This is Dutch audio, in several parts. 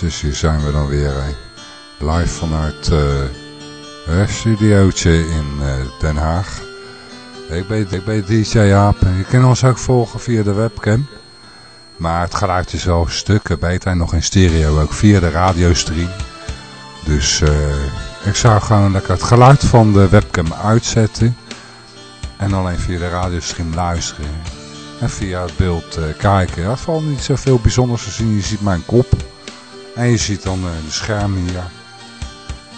Dus hier zijn we dan weer. Live vanuit het studiootje in uh, Den Haag. Ik ben, ik ben DJ Jaap. Je kan ons ook volgen via de webcam. Maar het geluid is wel stukken beter en nog in stereo, ook via de radiostream. Dus uh, ik zou gewoon lekker het geluid van de webcam uitzetten. En alleen via de radiostream luisteren. En via het beeld uh, kijken. Het valt niet zoveel bijzonders te zien. Je ziet mijn kop. En je ziet dan uh, de scherm hier.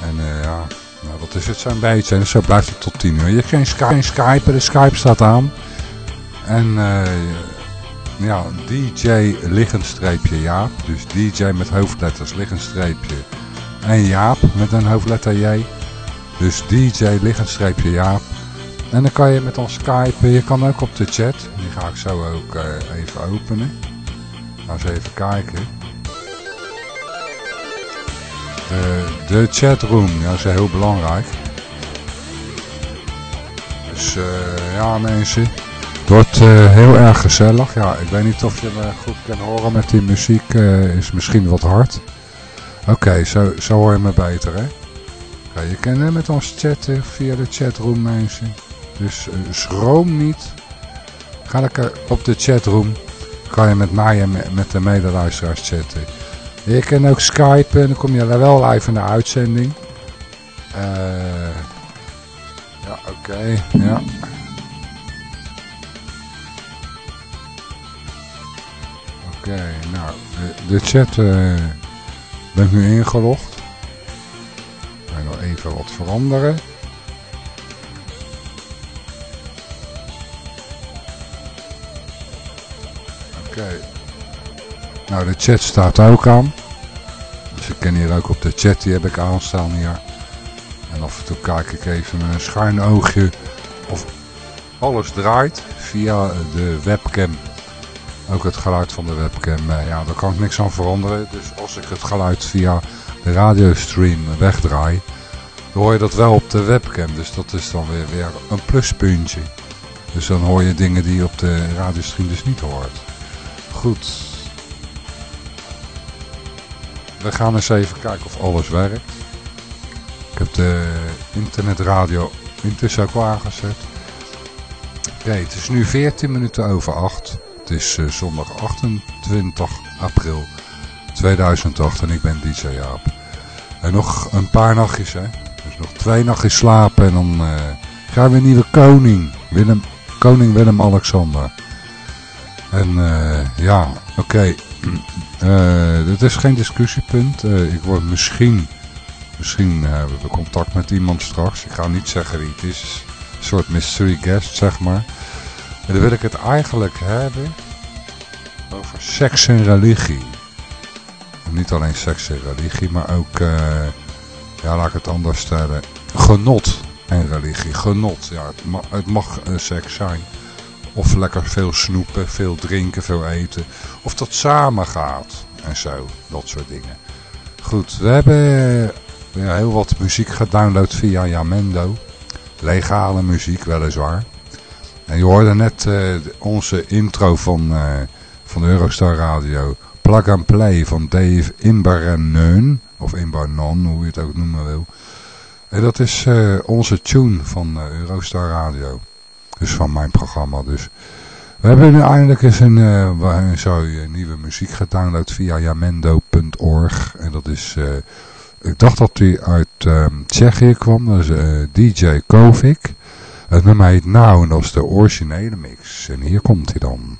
En uh, ja, nou, dat is het zo'n beetje. En zo blijft het tot 10 uur. Je kan geen Skype. De Skype staat aan. En ja, DJ liggenstreepje Jaap. Dus DJ met hoofdletters liggenstreepje. En Jaap met een hoofdletter J. Dus DJ liggenstreepje Jaap. En dan kan je met ons skypen. Je kan ook op de chat. Die ga ik zo ook even openen. Laten we even kijken. De, de chatroom, ja, dat is heel belangrijk. Dus uh, ja mensen, het wordt uh, heel erg gezellig. Ja, ik weet niet of je me goed kan horen met die muziek. is misschien wat hard. Oké, zo, zo hoor je me beter hè. Okay, je kan met ons chatten via de chatroom mensen. Dus schroom niet. Ga lekker op de chatroom. Kan je met mij en met de medeluisteraars chatten. Je kan ook skypen. Dan kom je wel live in de uitzending. Uh, ja, oké. Ja. Oké, nou. De, chat uh, ben ik nu ingelogd. Ik ga nog even wat veranderen. Oké. Nou, de chat staat ook aan. Dus ik ken hier ook op de chat, die heb ik aanstaan hier. En af en toe kijk ik even met een schuin oogje of alles draait via de webcam. Ook het geluid van de webcam, eh, ja, daar kan ik niks aan veranderen. Dus als ik het geluid via de radiostream wegdraai, dan hoor je dat wel op de webcam. Dus dat is dan weer, weer een pluspuntje. Dus dan hoor je dingen die je op de radiostream dus niet hoort. Goed. We gaan eens even kijken of alles werkt. Ik heb de internetradio intussen ook aangezet. Oké, het is nu 14 minuten over 8. Het is uh, zondag 28 april 2008 en ik ben DJ Jaap. En nog een paar nachtjes, hè. Dus nog twee nachtjes slapen en dan uh, gaan we een nieuwe koning. Willem, koning Willem-Alexander. En uh, ja, oké. Uh, dit is geen discussiepunt. Uh, ik word misschien, misschien hebben we contact met iemand straks. Ik ga niet zeggen wie het is. Een soort mystery guest, zeg maar. En dan wil ik het eigenlijk hebben over seks en religie. niet alleen seks en religie, maar ook, ja laat ik het anders stellen, genot en religie. Genot, ja, het mag, het mag seks zijn. Of lekker veel snoepen, veel drinken, veel eten. Of dat samen gaat. En zo, dat soort dingen. Goed, we hebben ja, heel wat muziek gedownload via Jamendo. Legale muziek, weliswaar. En je hoorde net uh, onze intro van, uh, van Eurostar Radio. Plug and Play van Dave Imbarneun. Of Imbarnon, hoe je het ook noemen wil. En dat is onze tune van Eurostar Radio. Dus van mijn programma dus. We hebben nu eindelijk eens een, uh, zo, nieuwe muziek gedownload via jamendo.org. En dat is, uh, ik dacht dat die uit um, Tsjechië kwam. Dat is eh, DJ Kovic. Het nummer heet Now en dat is de originele mix. En hier komt hij dan.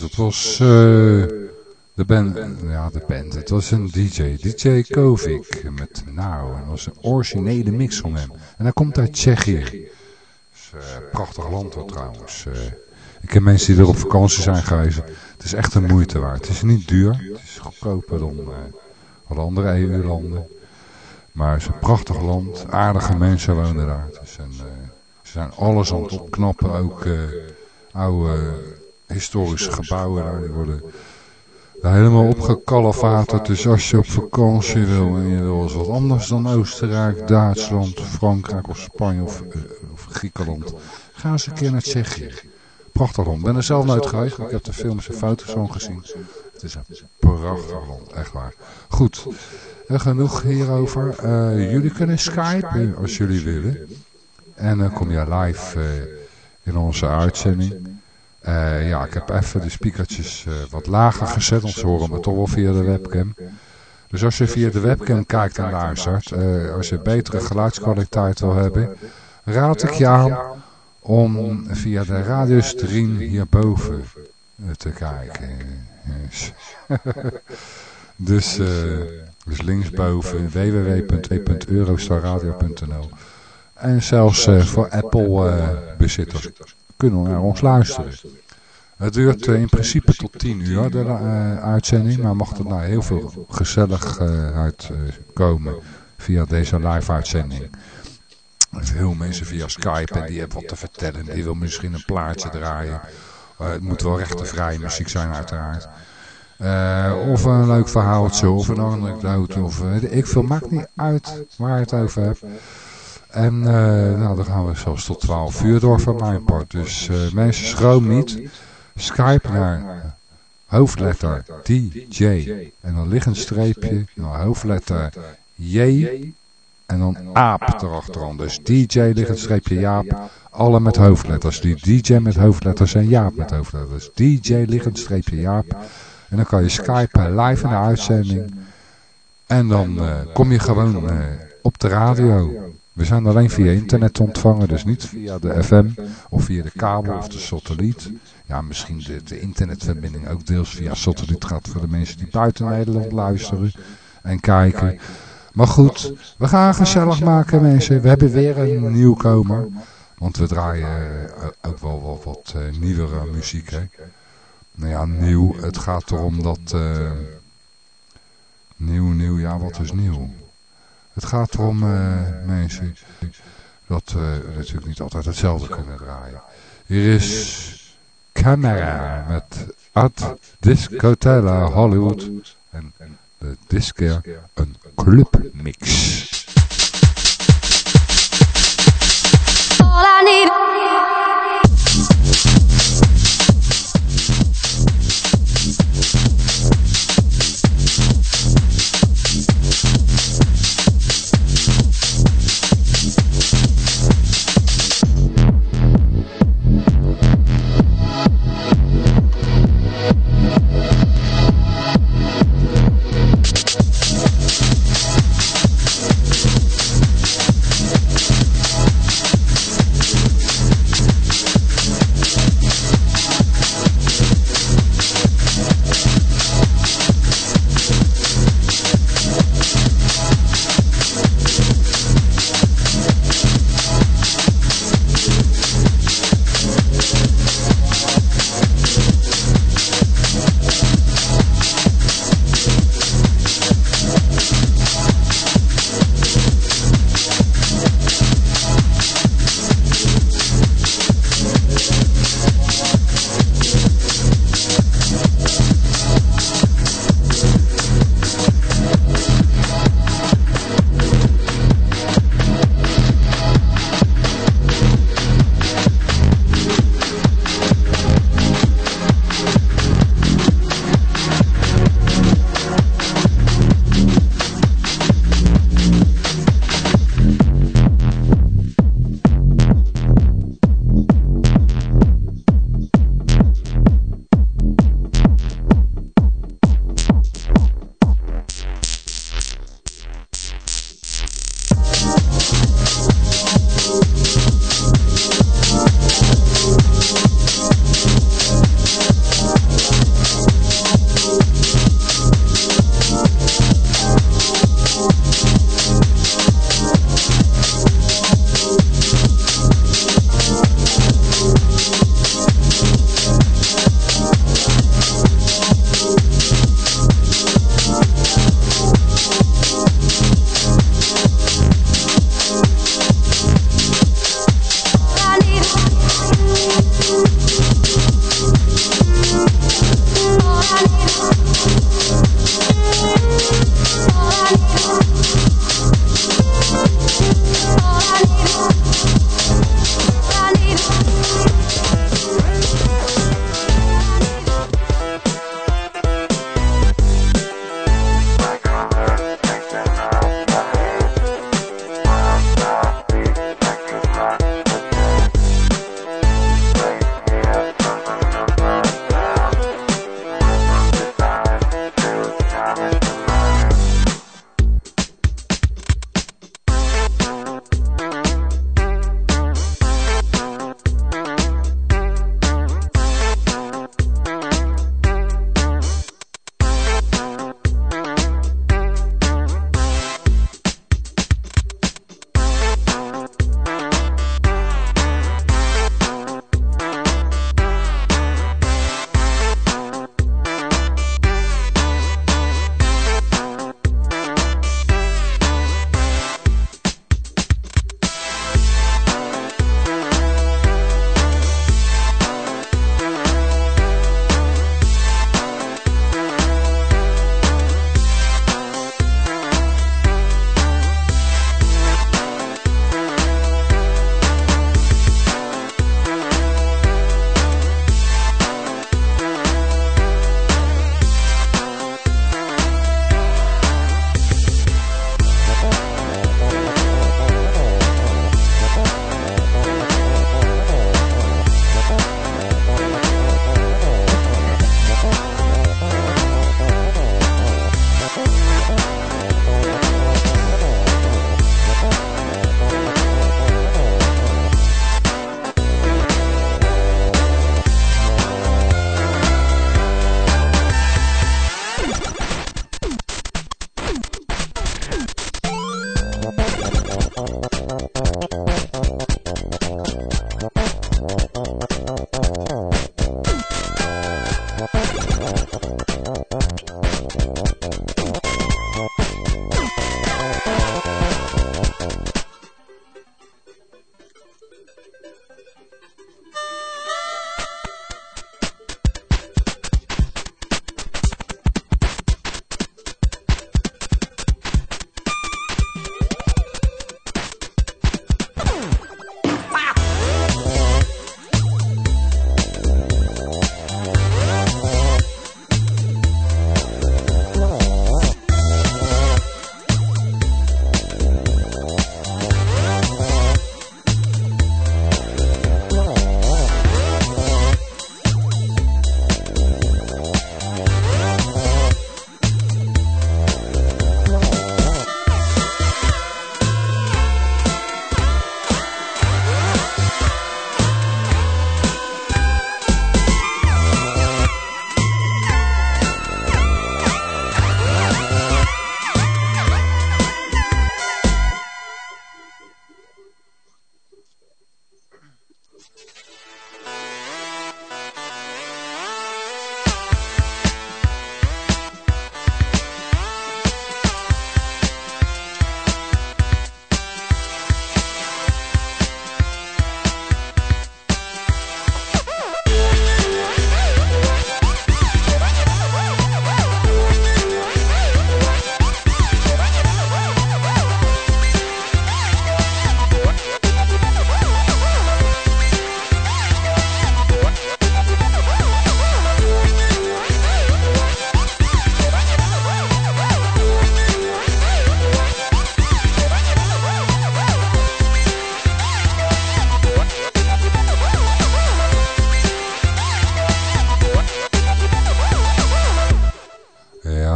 Dat was uh, de band. Ja, de band. Het was een DJ. DJ Kovic met Nou. En dat was een originele mix van hem. En hij komt uit Tsjechië. Is, uh, prachtig land trouwens. Uh, ik ken mensen die er op vakantie zijn geweest. Het is echt een moeite waard. Het is niet duur. Het is goedkoper dan alle andere EU-landen. Maar het is een prachtig land. Aardige mensen wonen daar. Dus ze zijn alles aan het opknappen. Ook oude historische gebouwen daar. Worden helemaal opgekalefaterd. Dus als je op vakantie wil en je wil eens wat anders dan Oostenrijk, Duitsland, Frankrijk of Spanje of, uh, of Griekenland. Ga eens een keer naar Tsjechië. Prachtig land. Ik ben er zelf nooit geweest. Ik heb de films en foto's van gezien. Het is een prachtig land. Echt waar. Goed. En genoeg hierover. Uh, jullie kunnen Skype als jullie willen. En dan kom je live... In onze uitzending. Uh, ja, ik heb even de speakertjes uh, wat lager gezet, want ze horen me toch wel via de webcam. Dus als je via de webcam kijkt en luistert, uh, als je betere geluidskwaliteit wil hebben, raad ik je aan om via de radiostream hierboven te kijken. Dus, dus linksboven www.2.eurostarradio.nl en zelfs voor Apple-bezitters uh, kunnen naar ons luisteren. Het duurt in principe tot 10 uur, de uitzending. Maar mocht er nou heel veel gezelligheid komen via deze live-uitzending. Veel mensen via Skype en die hebben wat te vertellen. Die wil misschien een plaatje draaien. het moet wel rechtenvrije muziek zijn uiteraard. of een leuk verhaaltje, of een anekdote. Of, ik veel, maakt niet uit waar je het over hebt. En uh, nou, dan gaan we zelfs tot 12 uur door van mijn part. Dus uh, mensen schroom niet. Skype naar hoofdletter DJ. En dan ligt een streepje naar hoofdletter J. En dan aap erachteraan. Dus DJ ligt een streepje Jaap. Alle met hoofdletters. Die DJ met hoofdletters en Jaap met hoofdletters. DJ ligt een streepje Jaap. En dan kan je Skype live in de uitzending. En dan uh, kom je gewoon op de radio. We zijn alleen via internet te ontvangen, dus niet via de FM of via de kabel of de satelliet. Ja, misschien de, de internetverbinding ook deels via satelliet gaat voor de mensen die buiten Nederland luisteren en kijken. Maar goed, we gaan gezellig maken mensen. We hebben weer een nieuwkomer. Want we draaien ook wel, wat uh, nieuwere muziek. Hè. Nou ja, nieuw. Het gaat erom dat... Uh, nieuw, nieuw, ja wat is nieuw? Het gaat erom, uh, mensen, dat we natuurlijk niet altijd hetzelfde kunnen draaien. Hier is Camera met Ad Discotella Hollywood en de diskeer een clubmix.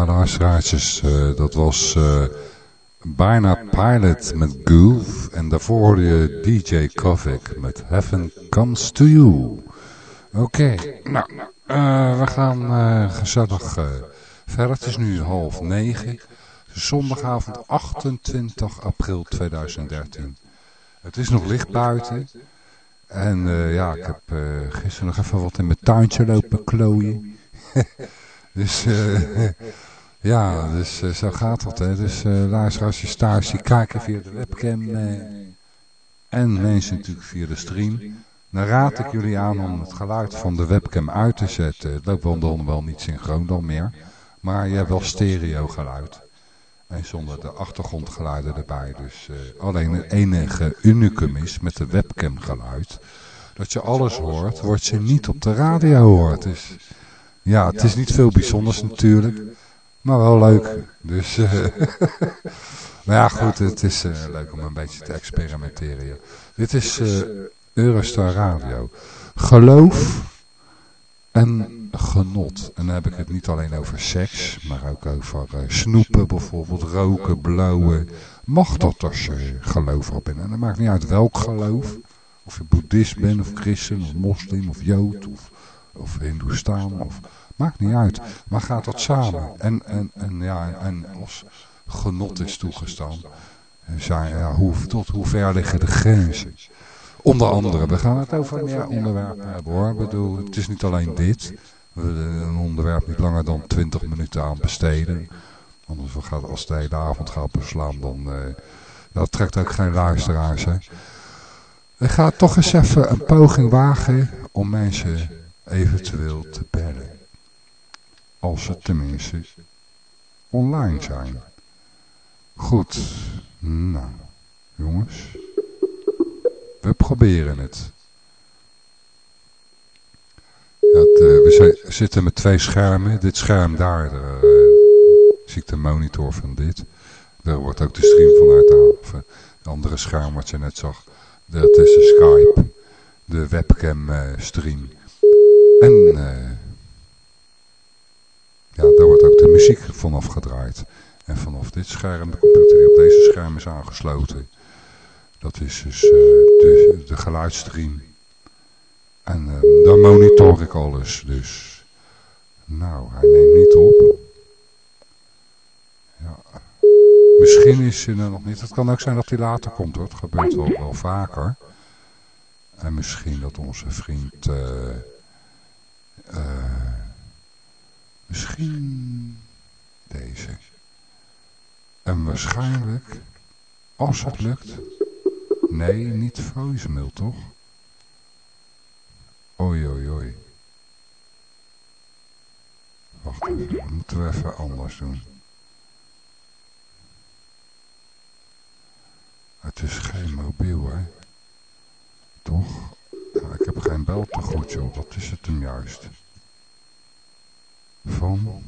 Uh, dat was uh, bijna Pilot met Goof. En daarvoor hoorde je DJ Kovic met Heaven Comes to You. Oké, nou, uh, we gaan gezellig verder. Het is nu half negen. Zondagavond 28 april 2013. Het is nog licht buiten. En ja, ik heb gisteren nog even wat in mijn tuintje lopen klooien. dus... Ja, dus uh, zo gaat dat. Hè. Dus uh, luisteraars je thuis die kijken via de webcam uh, en mensen natuurlijk via de stream. Dan raad ik jullie aan om het geluid van de webcam uit te zetten. Het loopt wel dan wel niet synchroon dan meer. Maar je hebt wel stereo geluid. En zonder de achtergrondgeluiden erbij. Dus alleen het enige unicum is met de webcam geluid. Dat je alles hoort, wordt je niet op de radio hoort. Dus ja, het is niet veel bijzonders natuurlijk. Maar wel leuk. Dus, uh, maar ja goed, het is uh, leuk om een beetje te experimenteren. Dit is uh, Eurostar Radio. Geloof en genot. En dan heb ik het niet alleen over seks, maar ook over snoepen bijvoorbeeld, roken, blowen. Mag dat als je geloof op bent. En dat maakt niet uit welk geloof. Of je boeddhist bent, of christen, of moslim, of jood, of, of hindoestaan, of Maakt niet uit. Maar gaat dat samen. En, en, en, ja, en als genot is toegestaan. Zijn, ja, hoe, tot hoe ver liggen de grenzen? Onder andere, we gaan het over meer onderwerpen hebben hoor. Ik bedoel, het is niet alleen dit. We een onderwerp niet langer dan 20 minuten aan besteden. Anders gaat, als de hele avond gaat beslaan, dan uh, dat trekt ook geen luisteraars. Hè. Ik ga toch eens even een poging wagen om mensen eventueel te bellen. Als ze tenminste online zijn. Goed. Nou, jongens. We proberen het. Het uh, we zitten met twee schermen. Dit scherm daar, uh, zie ik de monitor van dit. Daar wordt ook de stream vanuit aan. Het andere scherm wat je net zag. Dat is de Skype. De webcam stream. En ja, daar wordt ook de muziek vanaf gedraaid. En vanaf dit scherm, de computer die op deze scherm is aangesloten. Dat is dus uh, de, de geluidsstream. En uh, daar monitor ik alles. Dus, nou, hij neemt niet op. Ja. Misschien is hij er nog niet. Het kan ook zijn dat hij later komt hoor. Het gebeurt wel, wel vaker. En misschien dat onze vriend... Uh, Misschien deze. En waarschijnlijk, als het lukt... Nee, niet voicemail, toch? Oei, oei, oei. Wacht even, dat moeten we even anders doen. Het is geen mobiel, hè? Toch? ik heb geen bel te goed, joh. Dat is het hem juist van...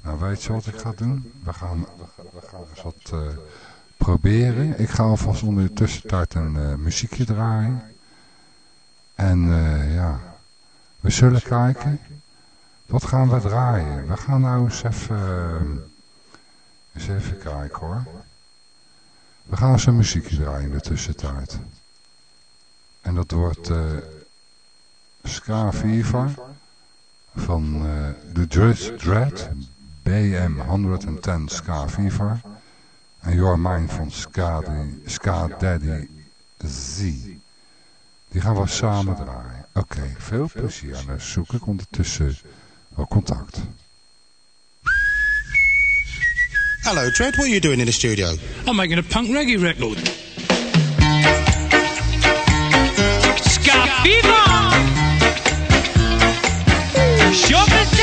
Nou, weet je wat ik ga doen? We gaan, we gaan eens wat uh, proberen. Ik ga alvast onder de tussentijd een uh, muziekje draaien. En uh, ja, we zullen kijken. Wat gaan we draaien? We gaan nou eens even, eens even kijken hoor. We gaan eens een muziekje draaien in de tussentijd. En dat wordt... Ska Fever van uh, de Judge Dread BM 110 Ska Fever. En Your Mind van Ska, Ska Daddy Z. Die gaan we samen draaien. Oké, veel plezier. En dan zoek ik ondertussen wel contact. Hello, Dread. What are you doing in the studio? I'm making a punk reggae record. Ska Fever! Show me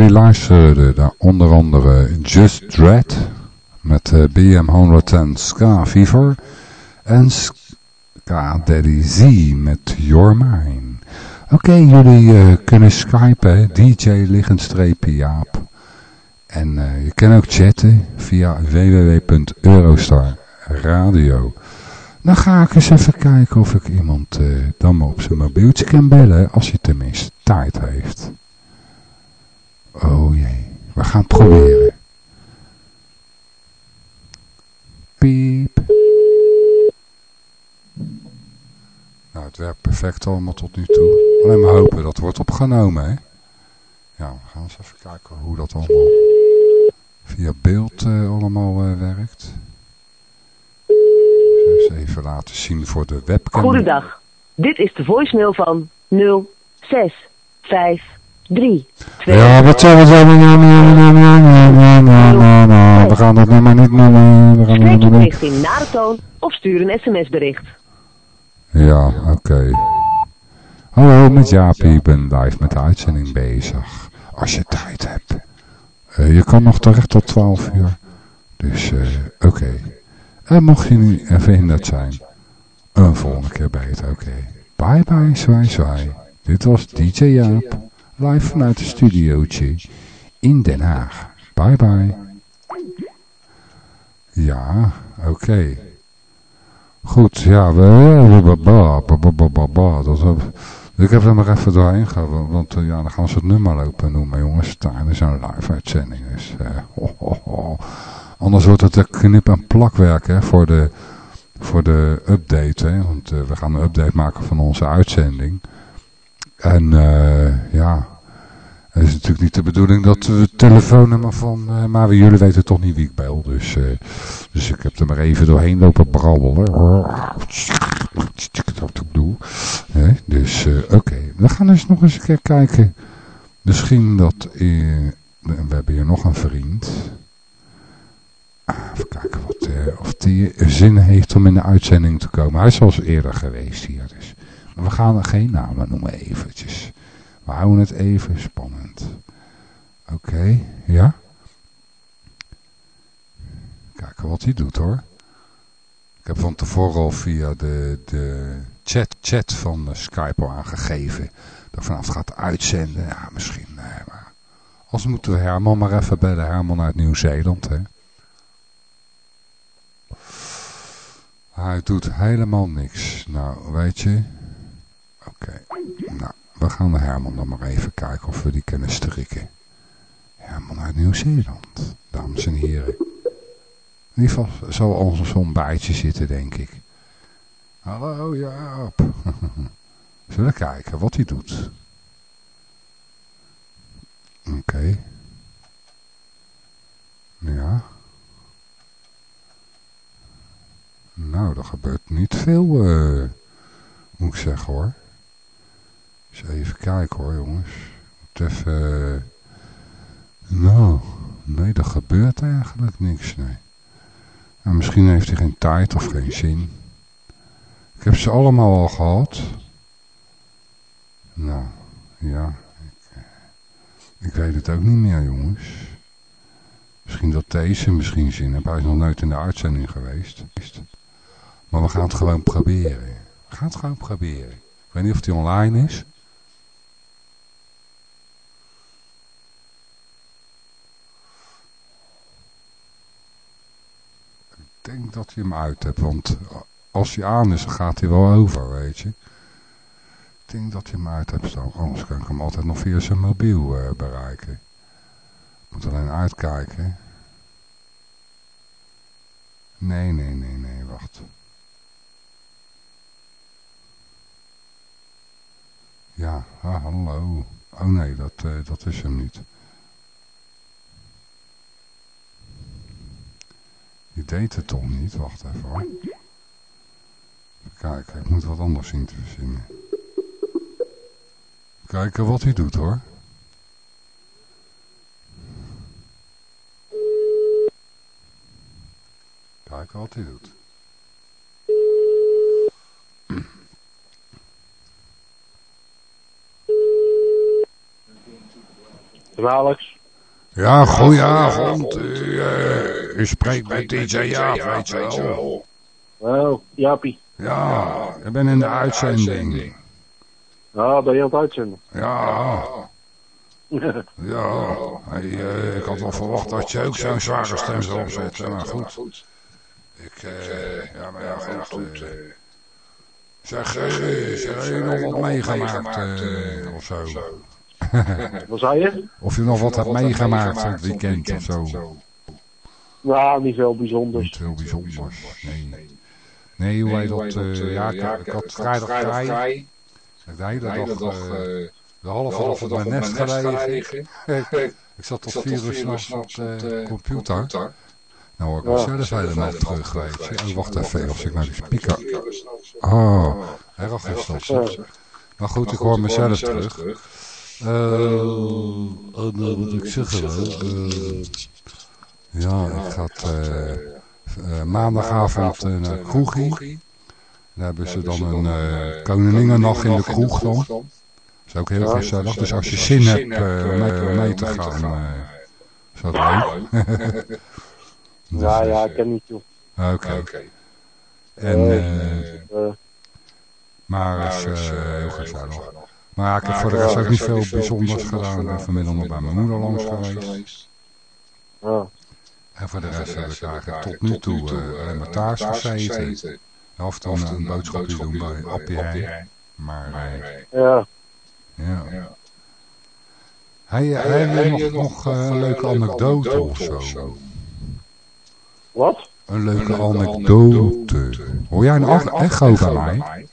jullie luisterden naar onder andere Just Dread met uh, BM110 Ska Fever en Ska Daddy Z met Your Mine. Oké, jullie uh, kunnen skypen, DJ Liggenstreepje Jaap. En uh, je kan ook chatten via www.eurostar radio. Dan ga ik eens even kijken of ik iemand dan maar op zijn mobieltje kan bellen, als hij tenminste tijd heeft. Oh jee, we gaan proberen. Piep. Nou, het werkt perfect allemaal tot nu toe. Alleen maar hopen dat wordt opgenomen, hè. Ja, we gaan eens even kijken hoe dat allemaal via beeld uh, allemaal uh, werkt. Even laten zien voor de webcam. Goedendag. Dit is de voicemail van 065 3, 2, Ja, wat zullen we We gaan dat nummer niet noemen. We gaan het nummer niet. in na de toon of stuur een sms-bericht. Ja, oké. Hallo, met Jaapie. Ik ben live met de uitzending bezig. Als je tijd hebt. Eh, je kan nog terecht tot 12 uur. Dus, eh, oké. En mocht je nu even verhinderd zijn, een volgende keer beter, oké. Bye bye, zwaai zwaai. Dit was DJ Jaap, live vanuit het studiootje in Den Haag. Bye bye. Ja, oké. Goed, ja, we... Dat, ik heb er maar even doorheen gegaan, want eh, ja, dan gaan ze het nummer lopen noemen, jongens. Tijdens een live uitzending. Dus, eh. Anders wordt het een knip- en plakwerk hè, voor, de, voor de update. Hè, want eh, we gaan een update maken van onze uitzending. En eh, ja, het is natuurlijk niet de bedoeling dat we het telefoonnummer van... eh, maar jullie weten toch niet wie ik bel. Dus, eh, dus ik heb er maar even doorheen lopen brabbelen. Wat ik. Hè, dus eh, oké, we gaan eens nog eens een keer kijken. Misschien dat... eh, we hebben hier nog een vriend. Ah, Even kijken wat, eh, of die zin heeft om in de uitzending te komen. Hij is al eerder geweest hier. Dus. Maar we gaan er geen namen noemen eventjes. We houden het even spannend. Oké, ja. Kijken wat hij doet hoor. Ik heb van tevoren al via de, de chat, chat van eh, Skype al aangegeven. Dat vanaf gaat uitzenden. Ja, misschien. eh, maar als moeten we Herman maar even bellen. Herman uit Nieuw-Zeeland. Hij doet helemaal niks. Nou, weet je. Oké. Nou, we gaan naar Herman dan maar even kijken of we die kunnen strikken. Herman uit Nieuw-Zeeland. Dames en heren. In ieder geval zal ons zo'n bijtje zitten, denk ik. Hallo Jaap. Zullen kijken wat hij doet. Oké. Ja. Nou, er gebeurt niet veel, eh, moet ik zeggen hoor. Even kijken hoor jongens. Even... eh, nou, nee, er gebeurt eigenlijk niks, nee. Nou, misschien heeft hij geen tijd of geen zin. Ik heb ze allemaal al gehad. Nou, ja. Ik, eh, ik weet het ook niet meer jongens. Misschien dat deze misschien zin heeft. Hij is nog nooit in de uitzending geweest. Maar we gaan het gewoon proberen. We gaan het gewoon proberen. Ik weet niet of hij online is. Denk dat hij hem uit hebt, want als hij aan is, dan gaat hij wel over, weet je. Ik denk dat hij hem uit hebt staan, anders kan ik hem altijd nog via zijn mobiel eh, bereiken. Ik moet alleen uitkijken. Nee, nee, nee, nee, wacht. Ja, hallo. Oh nee, dat, eh, dat is hem niet. Die deed het toch niet? Wacht even hoor. Kijk, ik moet wat anders zien te verzinnen. Kijken wat hij doet hoor. Kijken wat hij doet. Alex. Ja, goeie avond u spreekt met DJ Jaap, weet je wel. Oh, Jaapie. Ja, ik ben in de uitzending. Ja, ben je aan het uitzenden? Ja, ja. Hey, eh, ik had wel verwacht dat je ook zo'n zware stem zou opzetten, maar goed. Ik, eh, ja, maar ja, goed. eh. zeg, zeg, heb je nog wat meegemaakt eh, of zo? Wat zei je? Of je nog wat hebt meegemaakt van het weekend of zo? Nou, niet veel bijzonders. Niet heel bijzonders, nee. Nee, hoe heet dat? eh, ja, ik, ik had vrijdag vrij. Ik heb de hele dag, eh, de halve dag op mijn nest gelegen. Ik zat tot vier uur s'nachts op de computer. Nou hoor ik wel zelf helemaal terug, weet je. Oh, wacht even, als ik naar die speaker... Oh, erg is dat. Maar goed, ik hoor mezelf terug. Eh, wat moet ik zeggen? eh, ja, ik ga eh, eh, maandagavond uh, naar Kroegie. Daar hebben ze dan een uh, koninginnenacht in de kroeg dan. Dat is ook heel gezellig. Dus als je zin hebt uh, om mee, mee te gaan, uh, is dat leuk. dus, Ja, ja, ik ken niet joh. Oké. En, uh, maar is heel gezellig. Maar ik heb voor de rest ook niet veel bijzonders gedaan. Ik ben vanmiddag nog bij mijn moeder langs geweest. Ja. En voor de rest heb ik eigenlijk tot nu toe alleen maar thuis gezeten. Af en toe een boodschapje doen bij Appie. Maar, ja. Ja. Hij, hij, hij nog, nog uh, een leuke anekdote of zo? Wat? Een leuke anekdote. Hoor jij een echo bij mij?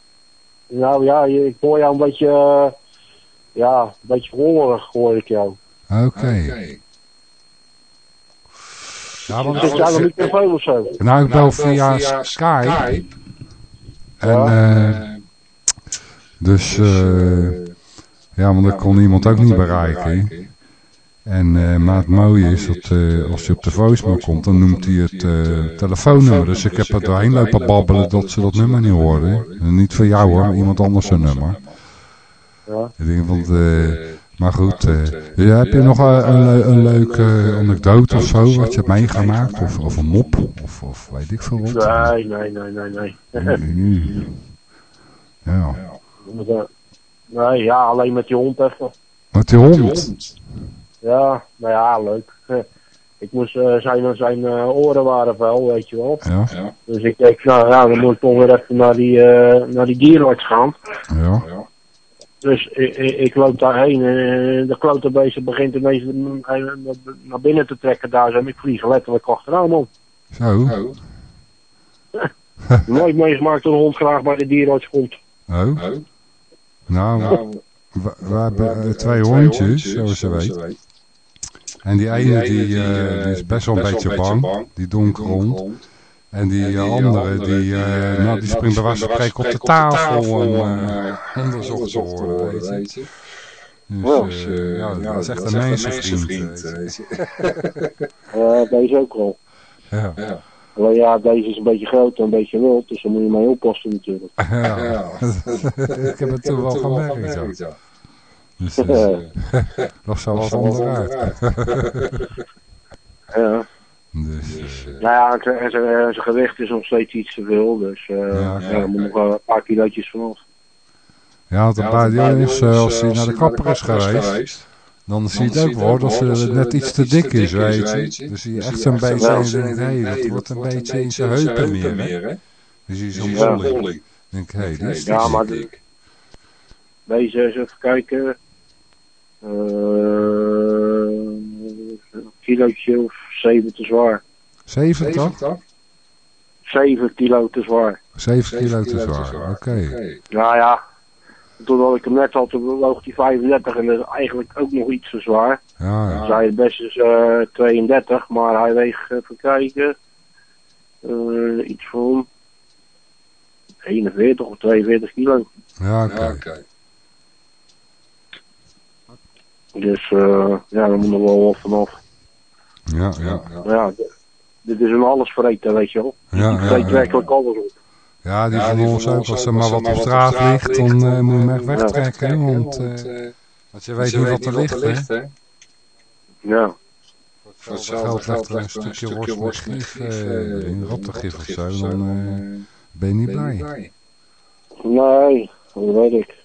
Nou ja, ik hoor jou een beetje, ja, een beetje hongerig hoor ik jou. Oké. Ja, want microfoon of zo? Nou, ik bel via, via Skype. Skype. En, ja. uh, dus, uh, ja, want ik kon iemand ook niet bereiken. En, uh, maar het mooie is dat uh, als je op de voicemail komt, dan noemt hij het uh, telefoonnummer. Dus ik heb er doorheen lopen babbelen dat ze dat nummer niet hoorden. En niet voor jou hoor, maar iemand anders zijn nummer. Ja. Ik denk, want, maar goed, ja, heb je nog een, een, een leuke anekdote of zo, wat je hebt meegemaakt? Of, of een mop, of, of weet ik veel wat? Nee, nee, nee, nee, nee. ja. Nee, ja, alleen met je hond even. Met die hond? Ja, nou ja, leuk. Ik moest, uh, zijn, zijn oren waren vuil, weet je wel. Ja. Dus ik denk, nou ja, dan moet ik toch weer even naar die, uh, naar die dierenarts gaan. Ja. Dus ik, ik, ik loop daarheen en de klote bezig begint ineens naar binnen te trekken daar zo. En ik vlieg letterlijk achteraan, man. Zo. Nooit meegemaakt dat een hond graag bij de dierenarts komt. Oh. Nou, nou we, we hebben uh, twee hondjes, zoals je weet. En die ene die, uh, die is best wel een beetje bang, die donkere hond. En die, uh, andere, die, uh, nou, die springt bij wijze van spreken op de tafel om uh, onderzocht te worden, weet je. Dus uh, ja, dat is echt een mensenvriend. Ja, deze ook wel. Ja. Alleen ja, deze is een beetje groot en een beetje wild, dus daar moet je mee oppassen natuurlijk. Ja, ik heb het toen wel gemerkt, ja. Dus uh, nog zo wat onderuit. ja. Dus, uh, nou ja, en zijn gewicht is nog steeds iets te veel, dus uh, ja, ja, er moet nog een paar kilootjes vanaf. Ja, want ja, is, uh, als hij naar de kapper is geweest, dan zie je het ook wel dat ze net iets te dik is, weet je. Dus hij echt zo'n beetje en denkt, hé, dat wordt een beetje in zijn heupen meer, hè. Dus hij is zo'n bolling. denk hé, die is ja, maar dik. Deze, eens even kijken. Uh, een kilootje of zeven te zwaar. Zeven toch? Zeven kilo te zwaar. Zeven kilo te zwaar, oké. Okay. Nou ja, totdat ik hem net had, woog hij 35 en dat is eigenlijk ook nog iets te zwaar. Ja, ja. Dus hij best is uh, 32, maar hij weegt, even kijken, uh, iets van 41 of 42 kilo. Ja, oké. Okay. Okay. Dus uh, ja, daar moet er wel wat vanaf. Ja, ja. ja dit is een allesvreter, weet je wel. Ja, Die vreet ja, werkelijk alles op. Ja, die ja, van ons ook. Als er maar wat op straat ligt, dan uh, moet je hem echt wegtrekken. Want uh, als je weet niet wat er ligt, hè. Ja. Voor hetzelfde geld legt er een stukje worst met gif eh, in rottengif of zo, dan eh, ben je niet blij. Nee, dat weet ik.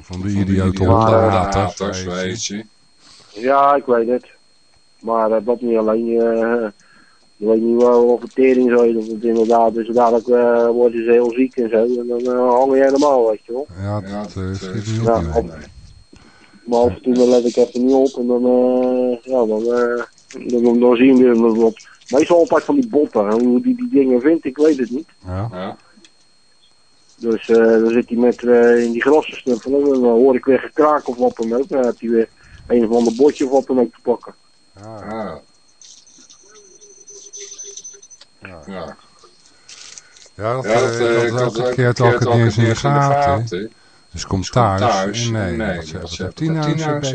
Van die idiote eh, hondenhaters, weet je. Ja, ik weet het. Maar eh, dat niet alleen. eh, je weet niet wel of het tering zo is, of het inderdaad is. Dadelijk eh, worden ze heel ziek en zo. En dan eh, hang je helemaal, weet je wel. Ja, dat eh, schiet niet Ja, op. nee. op- Maar af en toe dan let ik even niet op en dan, eh, ja, dan, eh, dan, dan, dan zie je hem weer op. Meestal altijd van die botten. En hoe die die dingen vindt, ik weet het niet. Ja. Dus eh, dan zit hij met eh, in die grassen snuffelen. En dan hoor ik weer gekraak of wat dan ook. Dan heeft hij weer een of ander botje of wat dan ook te pakken. Ja. Ja. Ja. Ja, dat, Ja, eh, dat, eh, dat ik had elke elke keer keer het ook niet eens in de gaten. Dus komt Thuis, nee, nee, wat ze hebben tien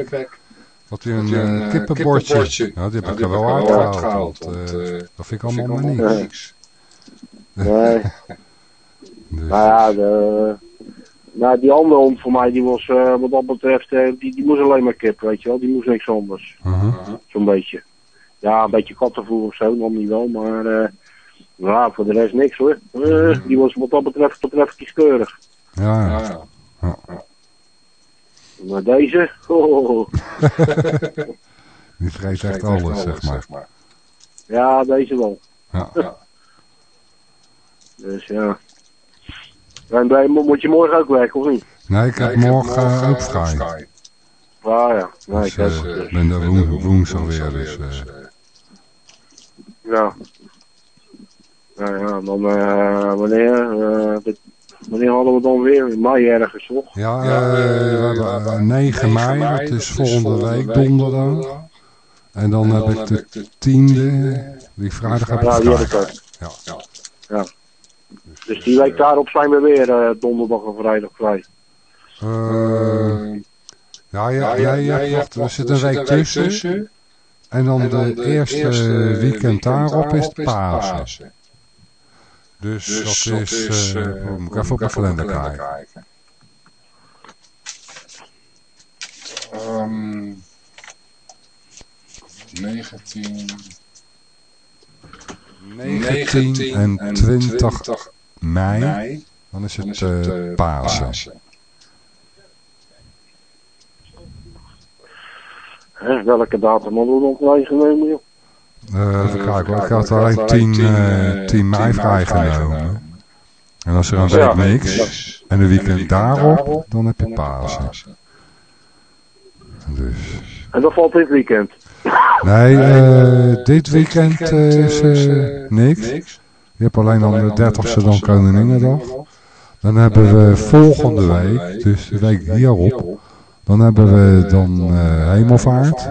bek. Wat weer Wat een, een, kippenbordje. kippenbordje. Ja, die heb ik er wel uitgehaald. eh, eh, dat vind ik allemaal maar niks. Nee. Dus, Nou ja, de, nou, die andere hond voor mij, die was eh, wat dat betreft, eh, die, die moest alleen maar kip, weet je wel. Die moest niks anders. uh-huh. Zo'n beetje. Ja, een beetje kattenvoer of zo, dan niet wel, maar eh ja, voor de rest niks hoor. Eh, die was wat dat betreft, betreft kieskeurig. Ja, ja. Ja, ja. Maar deze, oh, Die vreet echt alles, zeg maar. ja, deze wel. Ja. Ja. Dus ja. En bij, mo- moet je morgen ook werken, of niet? Nee, ik heb heb morgen eh, ook vrij. Ah ja, nee, Dus, ik heb eh, het dus. ik ben er woen- woensdag weer, dus... eh, Ja. Nou ja, dan eh, wanneer, eh, wanneer hadden we dan weer? In mei ergens, toch? Ja, Ja, eh, eh, we hebben we eh, hebben 9 mei, dat is volgende week, donderdag. En dan heb ik de tiende, die vrijdag heb ik Ja, heb vrij. Ja. Ja. Dus die week daarop zijn we weer eh, donderdag en vrijdag vrij. Eh, ja, ja, wacht, er zit een week tussen. En dan de eerste weekend daarop is het Pasen. Dus Dus dat is, eh, oh, moet ik even op mijn kalender kijken. Ehm 19, 19 en 20 mei, mei. dan is Dan het is het eh, eh, Pasen. Pasen. Hè, welke datum hadden we nog meegenomen, joh? Eh, even kijken ik had alleen 10, eh, eh, 10 mei vrijgenomen. En als er een Ja, week niks, en de En weekend daarop, dan heb je Dan Pasen. Dus. En dat valt dit weekend. Nee, eh, dit weekend is eh, niks. Je hebt alleen dan de 30ste dan Koninginnedag. Dan hebben we volgende week, dus de week hierop, dan hebben we dan eh, Hemelvaart.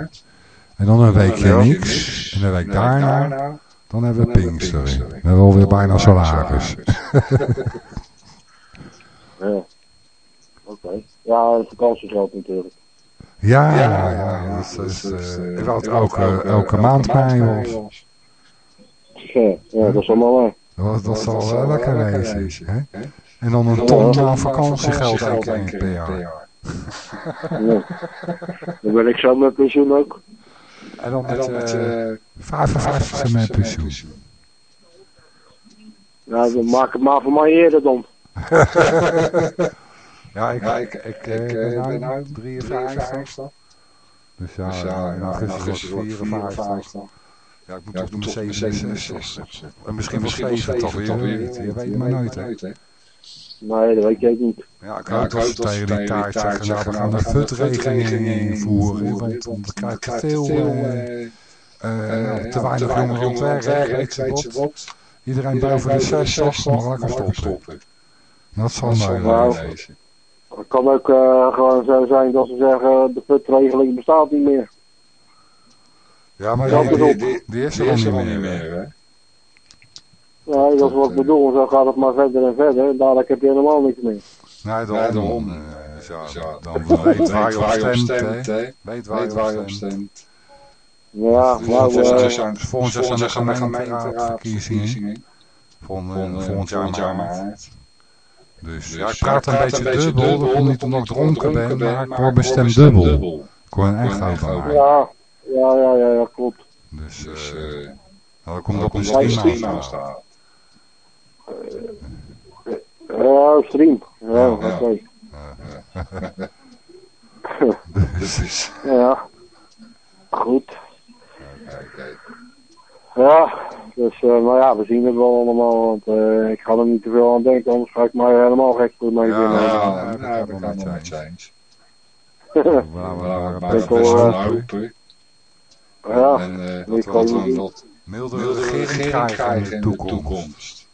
En dan een weekje niks. En de week daarna, dan hebben we Pinksteren. Dan hebben we alweer bijna salaris. Ja. Oké. Ja, een vakantiegeld natuurlijk. Ja, Ja, dat is, eh, eh, wat elke, elke maand bij was. Ja, ja dat is allemaal waar. Dat, was- dat zal wel lekker wezen. hè? En dan een ton aan vakantiegeld één keer per jaar. Ja. Dan ben ik zo met pensioen ook. En dan En met dan met eh, eh 55 met pensioen. Ja, dan maak het maar voor mij eerder dan. Ja, ik, Ja, ik, ik, ik, eh, eh, ben ben nou nou 53. Dus ja, Dus ja, ja, augustus wordt wordt 54. 54. Ja, ik moet Ja, toch doen moet toch 67. 67. En misschien wel Misschien wel 70 70 alweer. alweer. Je weet maar nooit, hè. Nee, dat weet ik ook niet. Ja, ik hoop dat ze dat ze tegen die tijd zeggen, nou, we gaan de een futregeling invoeren. Want dan krijg je veel, eh, eh, te weinig jongeren het werk, weet je wat. Iedereen boven de 60 mag lekker stoppen. Dat zal nou. Het kan ook eh, gewoon zo zijn dat ze zeggen, de putregeling bestaat niet meer. Ja, maar Ja, die, die, die, die is er al niet meer. meer, hè? Nee, dat is wat ik bedoel. Zo gaat het maar verder en verder. En dadelijk heb je helemaal niks meer. Nee, Nee, daarom. eh, Ja, zo, dan weet waar je op stemt? Weet waar je op stemt. Ja, volgend eh, jaar zijn- volgend jaar zijn de gemeenteraadverkiezingen. gemeenteraadverkiezingen. Van, Van, eh, eh, volgend jaar maart. Dus Dus ja, ik praat een beetje dubbel. Dat dubbel, komt niet omdat ik dronken ben, maar ik word bestemd dubbel. Ik word een echo bij mij. ja, Ja, ja, ja, ja, klopt. Dus, Dus, eh eh nou, dan komt op een stream aan aan staan. staan. Ja, stream. Ja, oké. ja. Dus, Ja. Goed. oké. Ja, dus, eh, maar ja, we zien het wel allemaal, want eh, ik ga er niet te veel aan denken, anders ga ik mij helemaal gek voor mij Ja, ja. Ja, dat nou, kan dat eens. Maar we maar best wel, best wel eh, wel hopen hopen. Ja, En eh, dat we niet een wat milde regering krijgen in de toekomst.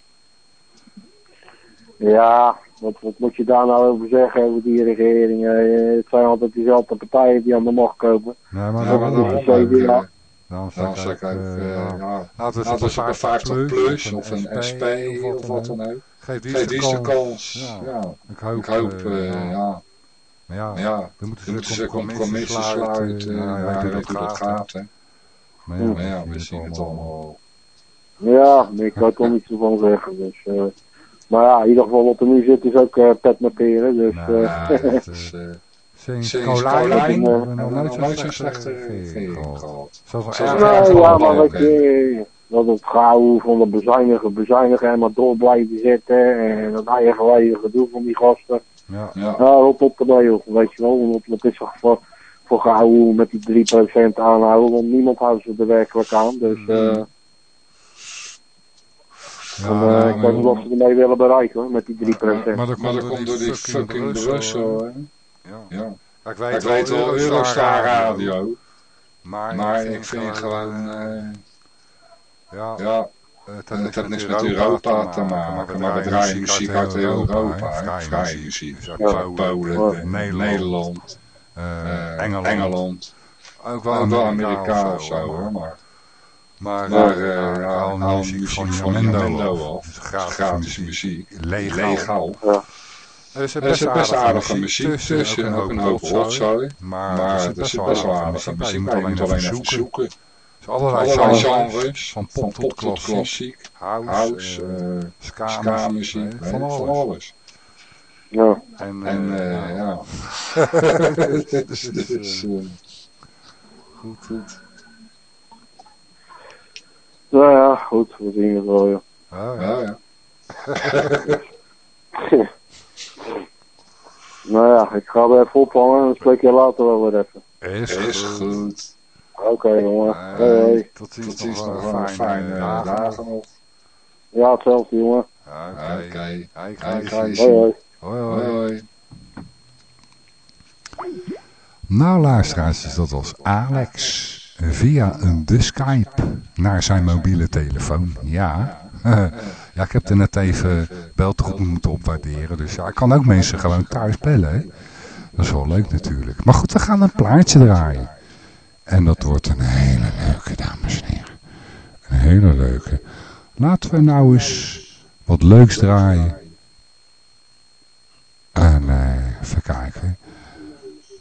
ja wat, wat moet je daar nou over zeggen, over die regering? Eh, het zijn altijd diezelfde partijen die aan de macht komen. Nee, maar Ja, maar eh, daarom dan zeg zeg ik eh, eh, laten we een 50 plus of een SP of wat dan ook. Geef die eens de kans. kans. Ja. Ja. Ik hoop, Ik hoop, eh, eh, ja. ja. Maar ja, dan moeten dan moeten ze ze compromissen compromissen sluiten. sluiten. Ja, Ja, ja, je weet hoe dat gaat. gaat. hè. Maar Maar ja, ja, we zien het allemaal. Ja, ik kan er toch niet zo van zeggen. Dus, eh, maar ja, in ieder geval wat er nu zit is ook eh pet met peren. Dus, Nou, eh, Ja, dat is, eh, Sinds Sinds Colijn Colijn hebben we hebben nog we nooit nog nooit zo'n slechte slechte regering gehad. Zoveel Ja, ja, maar weet je, dat het gauw van de bezuinigen, bezuinigen en maar door blijven zitten. En dat eigenwijze gedoe van die gasten. Ja, Ja, Nou, rot op erbij, joh. Weet je wel, want wat is er voor, gehouden met die 3% aanhouden? Want niemand houdt ze er werkelijk aan. Dus, eh ja, en, maar- eh, ik weet niet wat ze ermee willen bereiken, hoor, met die 3%. maar dat maar dat komt komt door die fucking Brussel. hè. Ja. Ja. Ja, ik Ik weet, weet wel, Eurostar Radio. Maar, Maar ik vind gewoon, eh, ja, ja, het het heeft niks met Europa te maken, maar we draaien muziek uit heel Europa. hè. Vrije muziek. Dus uit. Polen, Nederland, Nederland, Engeland, Engeland. ook wel Ook wel Amerika Amerika of zo, hoor. maar, Maar, maar eh, eh, haal haal muziek muziek van van Jamendo Jamendo af. af. Dus gratis, gratis muziek. muziek, Legaal. legaal. Er is Er is best aardige muziek tussen en ook een hoop rotzooi. Maar, Maar er er zit best wel best aardige muziek. Je moet alleen even zoeken. Dus allerlei, Allerlei genres, genres, van pop tot pop tot klassiek, klassiek, house, house, eh, eh, ska, muziek, van alles. Ja. En, En eh, eh, ja. ja, Dus, dus, eh, goed, goed. Nou ja, goed, we zien het wel, joh. oh, ja. Ja, ja. Nou ja, ik ga er even ophangen en dan spreek je later wel weer even. Is, Is goed. goed. Oké, jongen. Eh, Hoi, hoi. Tot ziens, Tot ziens nog wel fijne, fijne dagen. dagen nog. Ja, hetzelfde, jongen. Oké. Krijgt Hoi, hoi. Hoi, Hoi. Nou luisteraars, dat was Alex via een de Skype naar zijn mobiele telefoon. Ja, ja ik heb er net even beltegoed moeten opwaarderen. Dus ja, ik kan ook mensen gewoon thuis bellen. Hè? Dat is wel leuk natuurlijk. Maar goed, we gaan een plaatje draaien. En dat wordt een hele leuke, dames en heren. Een hele leuke. Laten we nou eens wat leuks draaien. En eh, even kijken.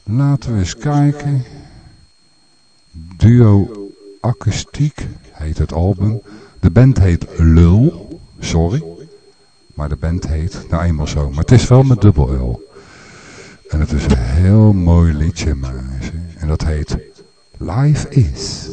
Laten we eens kijken. Duo Akoestiek heet het album. De band heet Lul. Sorry. Maar de band heet nou eenmaal zo. Maar het is wel met dubbel L. En het is een heel mooi liedje, mensen. En dat heet Life Is.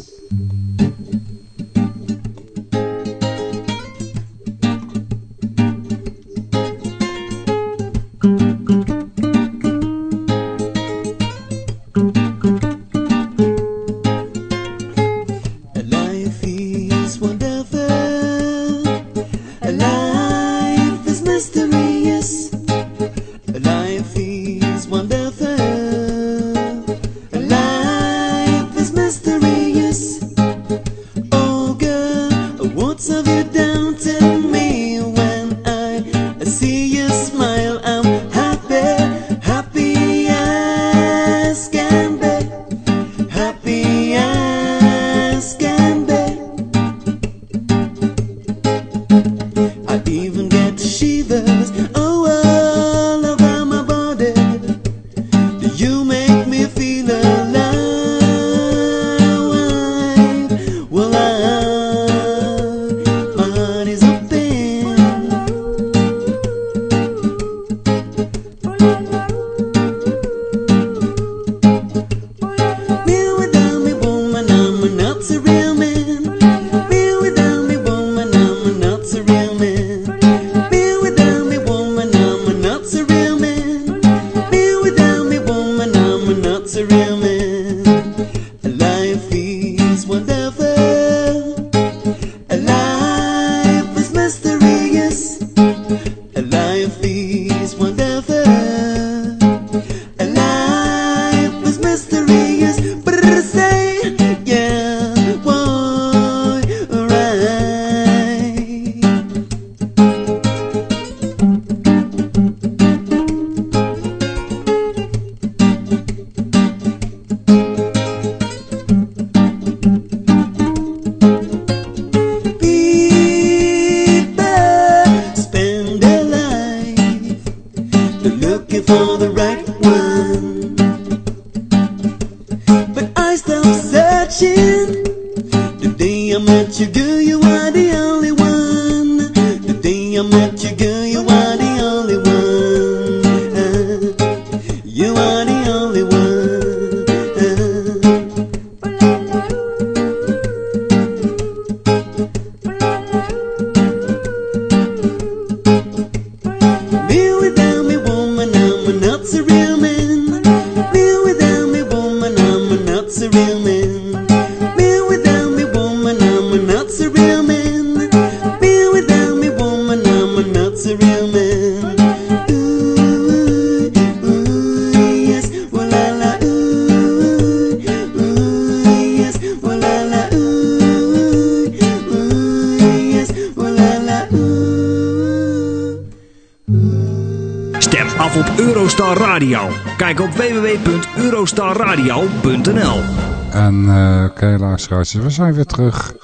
We zijn weer terug.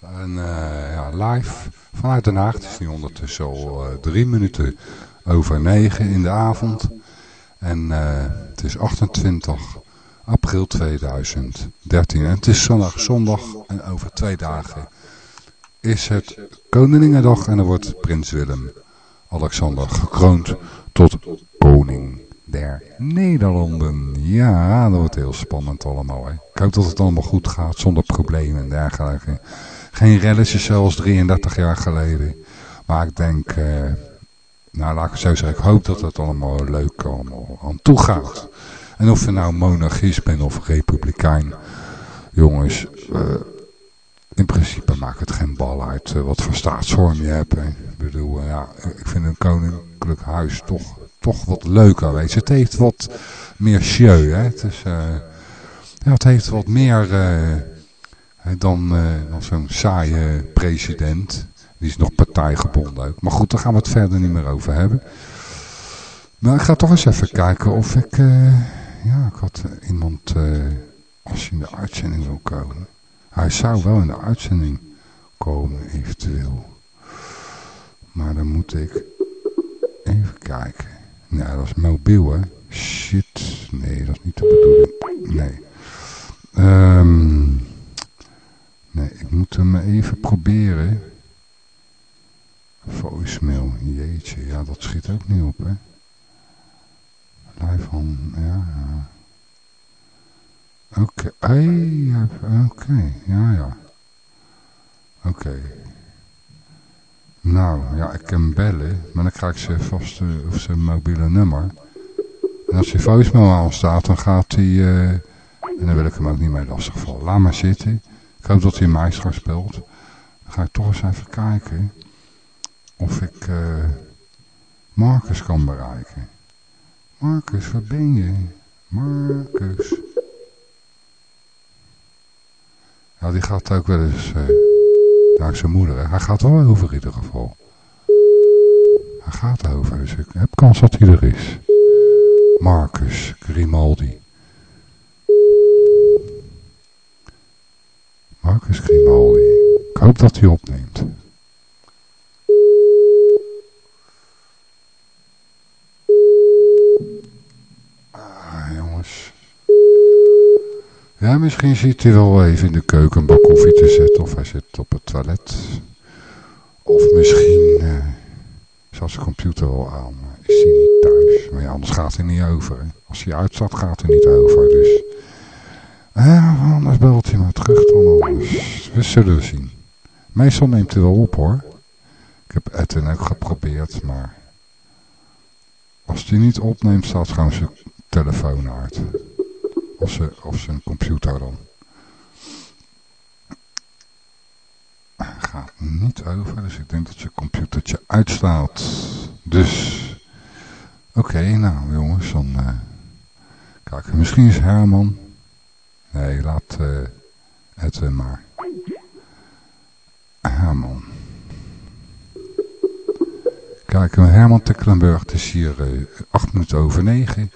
En eh, ja, live vanuit Den Haag. Het is nu ondertussen al eh, drie minuten over negen in de avond. En eh, het is 28 april 2013. En het is zondag, zondag en over twee dagen is het Koninginnedag. En er wordt prins Willem Alexander gekroond tot koning der Nederlanden. Ja, dat wordt heel spannend allemaal. Hè. Ik hoop dat het allemaal goed gaat, zonder problemen en dergelijke. Geen relletjes zoals 33 jaar geleden. Maar ik denk, eh, nou laat ik zo zeggen, ik hoop dat het allemaal leuk allemaal aan toe gaat. En of je nou monarchist bent of republikein, jongens, eh, in principe maakt het geen bal uit eh, wat voor staatsvorm je hebt. Ik bedoel, ja, ik vind een koninklijk huis toch, toch wat leuker, weet je. Het heeft wat meer show, hè. Het, is, ja, het heeft wat meer dan, eh, dan zo'n saaie president. Die is nog partijgebonden ook. Maar goed, daar gaan we het verder niet meer over hebben. Maar ik ga toch eens even kijken of ik... eh, ja, ik had eh, iemand... als je in de uitzending wil komen. Hij zou wel in de uitzending komen, eventueel. Maar dan moet ik even kijken. Nee, dat is mobiel, hè. Shit. Nee, dat is niet de bedoeling. Nee. Ehm, moet hem even proberen. Voicemail. Jeetje, ja, dat schiet ook niet op, hè. Live van, ja. Oké, oké, ja, ja. Oké. Nou, ja, ik kan bellen, maar dan krijg ik ze vast of zijn mobiele nummer. En als je voicemail aanstaat, dan gaat hij, eh, en dan wil ik hem ook niet mee lastigvallen. Laat maar zitten. Ik hoop dat hij mij straks speelt. Dan ga ik toch eens even kijken of ik eh, Marcus kan bereiken. Marcus, waar ben je? Marcus. Ja, die gaat ook wel eens eh, naar zijn moeder. Hij gaat wel over in ieder geval. Hij gaat over, dus ik heb kans dat hij er is. Marcus Grimaldi. Marcus Grimaldi. Ik hoop dat hij opneemt. Ah, jongens. Ja, misschien zit hij wel even in de keuken een bak koffie te zetten. Of hij zit op het toilet. Of misschien eh staat zijn computer wel aan. Is hij niet thuis. Maar ja, anders gaat hij niet over. Als hij uitstaat, gaat hij niet over. Dus. Ja, anders belt hij maar terug dan anders. We zullen zien. Meestal neemt hij wel op hoor. Ik heb Edwin ook geprobeerd, maar... Als hij niet opneemt, staat gewoon zijn telefoon uit. Of zijn, zijn computer dan. Gaat niet over, dus ik denk dat zijn computertje uitstaat. Dus, oké, nou jongens, dan... eh kijk, misschien is Herman... Nee, laat eh Edwin maar. Herman. Kijk, Herman Tecklenburg, het is hier eh, acht minuten over negen.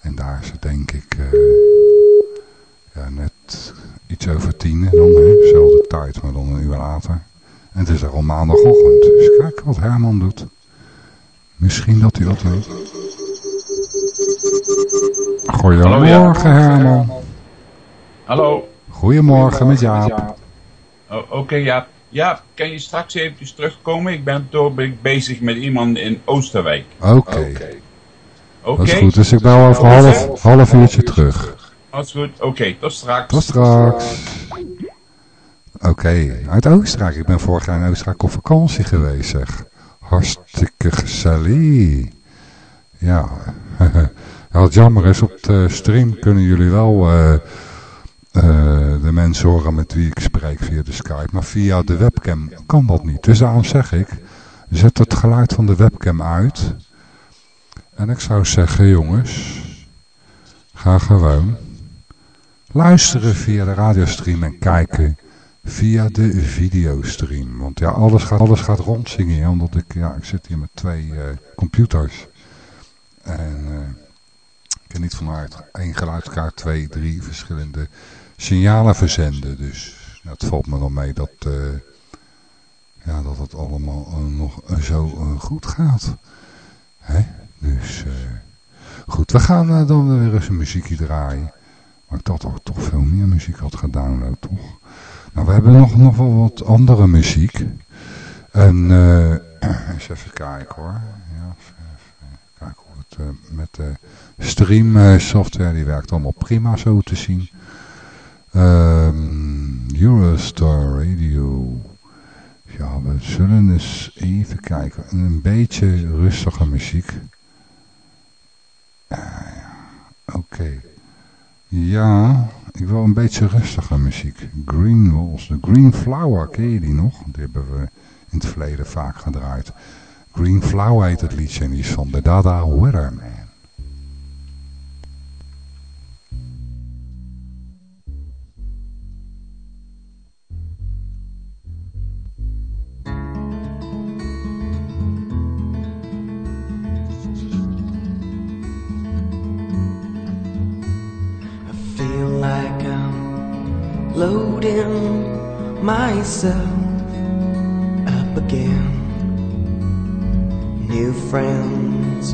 En daar is het denk ik eh, ja, net iets over tien dan, hè. Zelfde tijd, maar dan een uur later. En het is al maandagochtend. Dus kijk wat Herman doet. Misschien dat hij wat weet. Goedemorgen. Herman. Hallo. Goedemorgen met Jaap. Oh, Oké, ja. Ja, kan je straks eventjes terugkomen? Ik ben door ben ik bezig met iemand in Oosterwijk. Oké, Oké? dat is goed. Dus ik bel over half, half uurtje terug. Dat is goed. Oké, tot straks. Tot straks. Oké, uit Oostenrijk. Ik ben vorig jaar in Oostenrijk op vakantie geweest, zeg. Hartstikke gezellig. Ja, ja, wat jammer is, op de stream kunnen jullie wel eh, eh, de mensen horen met wie ik spreek via de Skype. Maar via de webcam kan dat niet. Dus daarom zeg ik, zet het geluid van de webcam uit. En ik zou zeggen, jongens, ga gewoon luisteren via de radiostream en kijken via de videostream. Want ja, alles gaat, alles gaat rondzingen, omdat ik, ja, ik zit hier met twee eh, computers. En eh, ik kan niet vanuit één geluidskaart twee, drie verschillende signalen verzenden. Dus het valt me dan mee dat, eh, ja, dat het allemaal eh, nog eh, zo goed gaat. Hè? Dus goed, we gaan dan weer eens een muziekje draaien. Maar ik dacht dat ik toch veel meer muziek had gedownload, toch? Nou, we hebben nog, nog wel wat andere muziek. En eens even kijken hoor. Ja, kijken hoe het met de stream software, die werkt allemaal prima zo te zien. Ehm Eurostar Radio. Ja, we zullen eens even kijken. Een beetje rustige muziek. Ja, Oké. Ja, ik wil een beetje rustige muziek. Green Walls, de Green Flower, ken je die nog? Die hebben we in het verleden vaak gedraaid. Green Flower heet het liedje en die is van de Dada Weatherman. Loading myself up again. New friends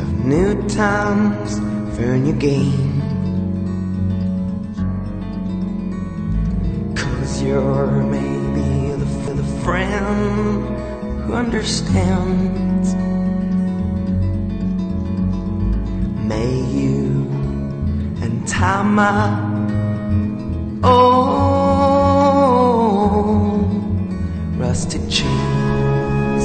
of new times for a new game. Cause you're maybe the, the friend who understands. May you and time old rusted chains.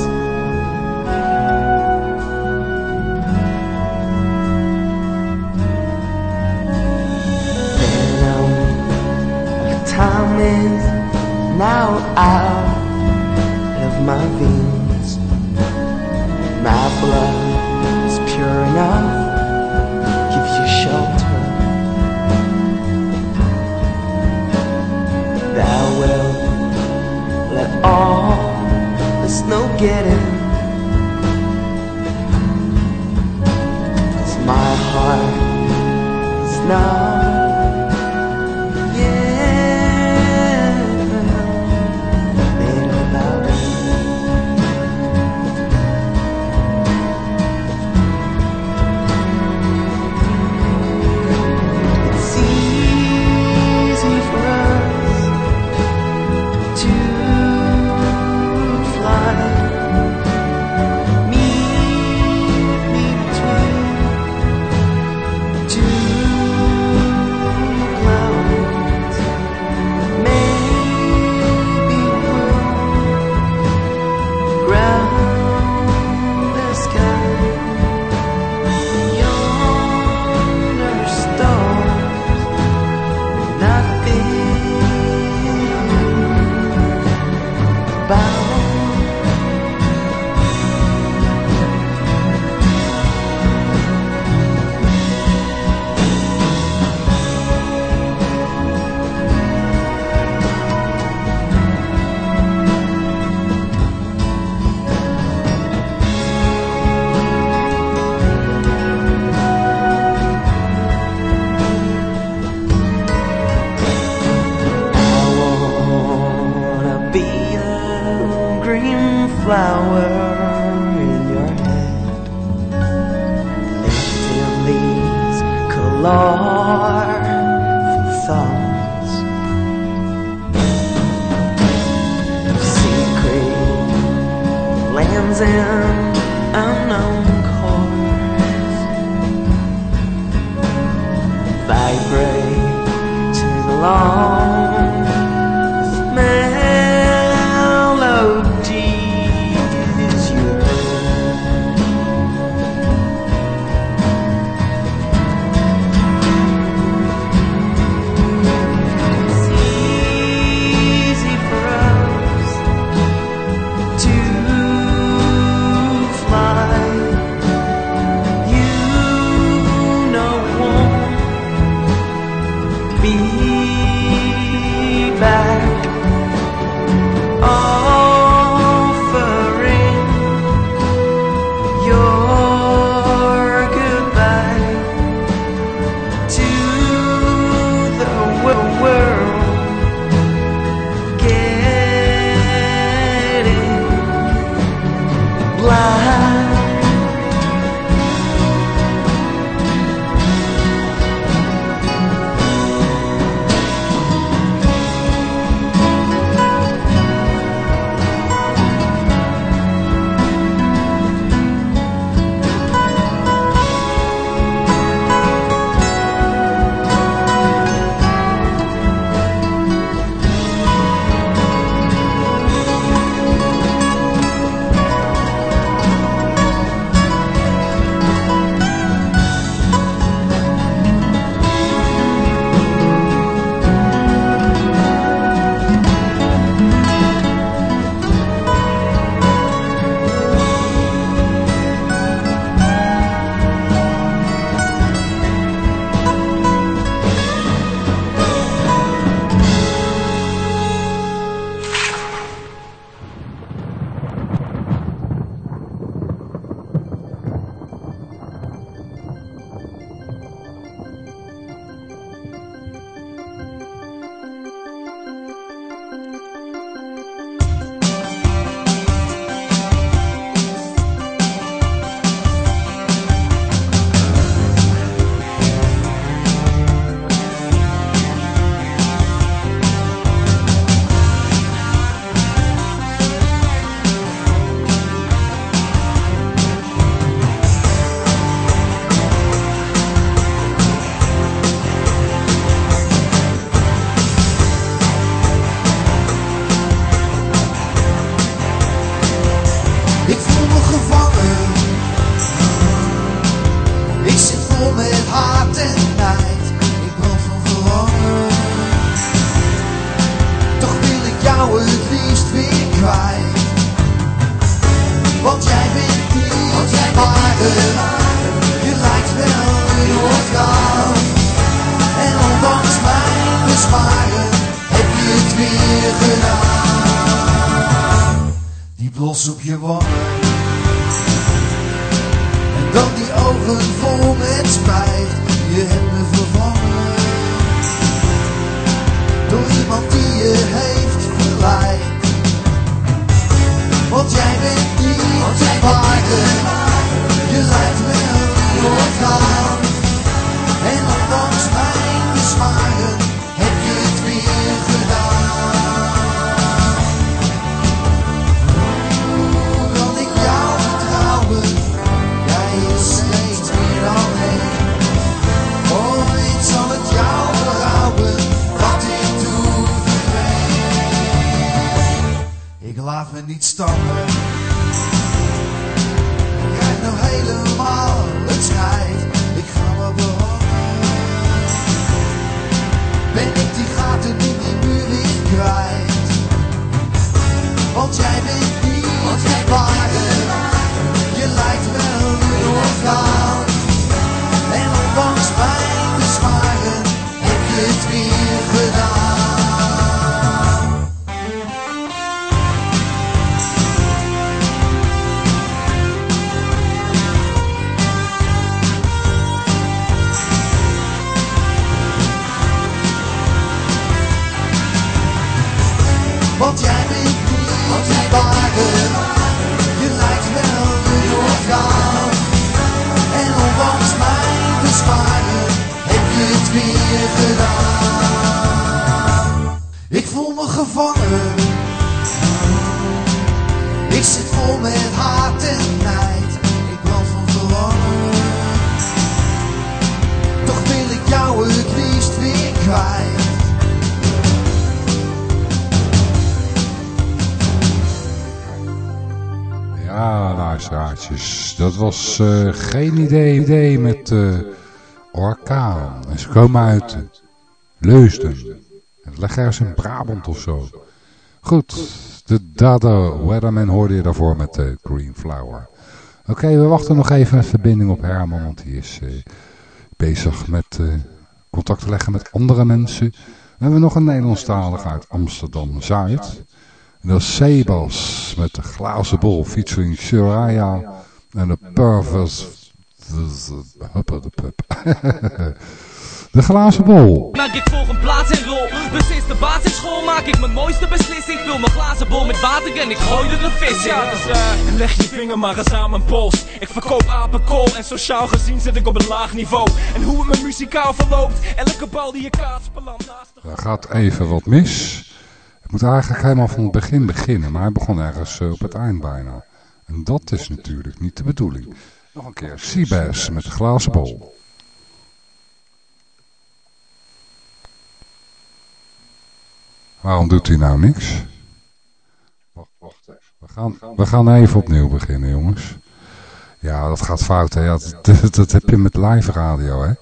Venom of time is now out of my veins. My blood is pure enough all the snow get in. Cause my heart is not Want jij bent niet Want jij je lijkt wel een orkaan. En ondanks mijn bezwaren heb je het weer gedaan. Die blos op je wangen. En dan die ogen vol met spijt. Je hebt me vervangen. Door iemand die je heeft verleid. Want jij bent niet Want jij waardig. Je lijkt wel een orkaan. En ondanks mijn bezwaren heb je het weer gedaan. Hoe kan ik jou vertrouwen? Jij steeds meer dan één. Ooit zal het jou verhouden wat ik toen verdween. Ik laat me niet stammen. Want Ik voel me gevangen. Ik zit vol met haat en nijd. Ik brand van verlangen. Toch wil ik jou het liefst weer kwijt. Ja, luisteraartjes. Dat was eh, geen idee, idee met ze komen uit Leusden. Ligt ergens in Brabant of zo. Goed, de Dada Weatherman hoorde je daarvoor met de Green Flower. Oké, we wachten nog even een verbinding op Herman, want hij is eh, bezig met eh, contact te leggen met andere mensen. We hebben nog een Nederlandstalige uit Amsterdam-Zuid. Dat is Sebas met de glazen bol featuring Shiraya en de Purvis. Huppa de pup. De glazen bol. Maak ik volg een plaats en rol. Dus is de basisschool maak ik mijn mooiste beslissing. Vul mijn glazen bol met water en ik gooi er een vis in. Ja, dus eh, leg je vinger maar eens aan mijn pols. Ik verkoop apenkool en sociaal gezien zit ik op een laag niveau. En hoe het me muzikaal verloopt, elke bal die je kaatst belandt naast de... Er gaat even wat mis. Ik moet eigenlijk helemaal van het begin beginnen, maar hij begon ergens eh, op het eind bijna. En dat is natuurlijk niet de bedoeling. Nog een keer, Seabass met de glazen bol. Waarom doet hij nou niks? Wacht, wacht even. We gaan, we gaan even opnieuw beginnen, jongens. Ja, dat gaat fout, hè. Dat, dat heb je met live radio, hè.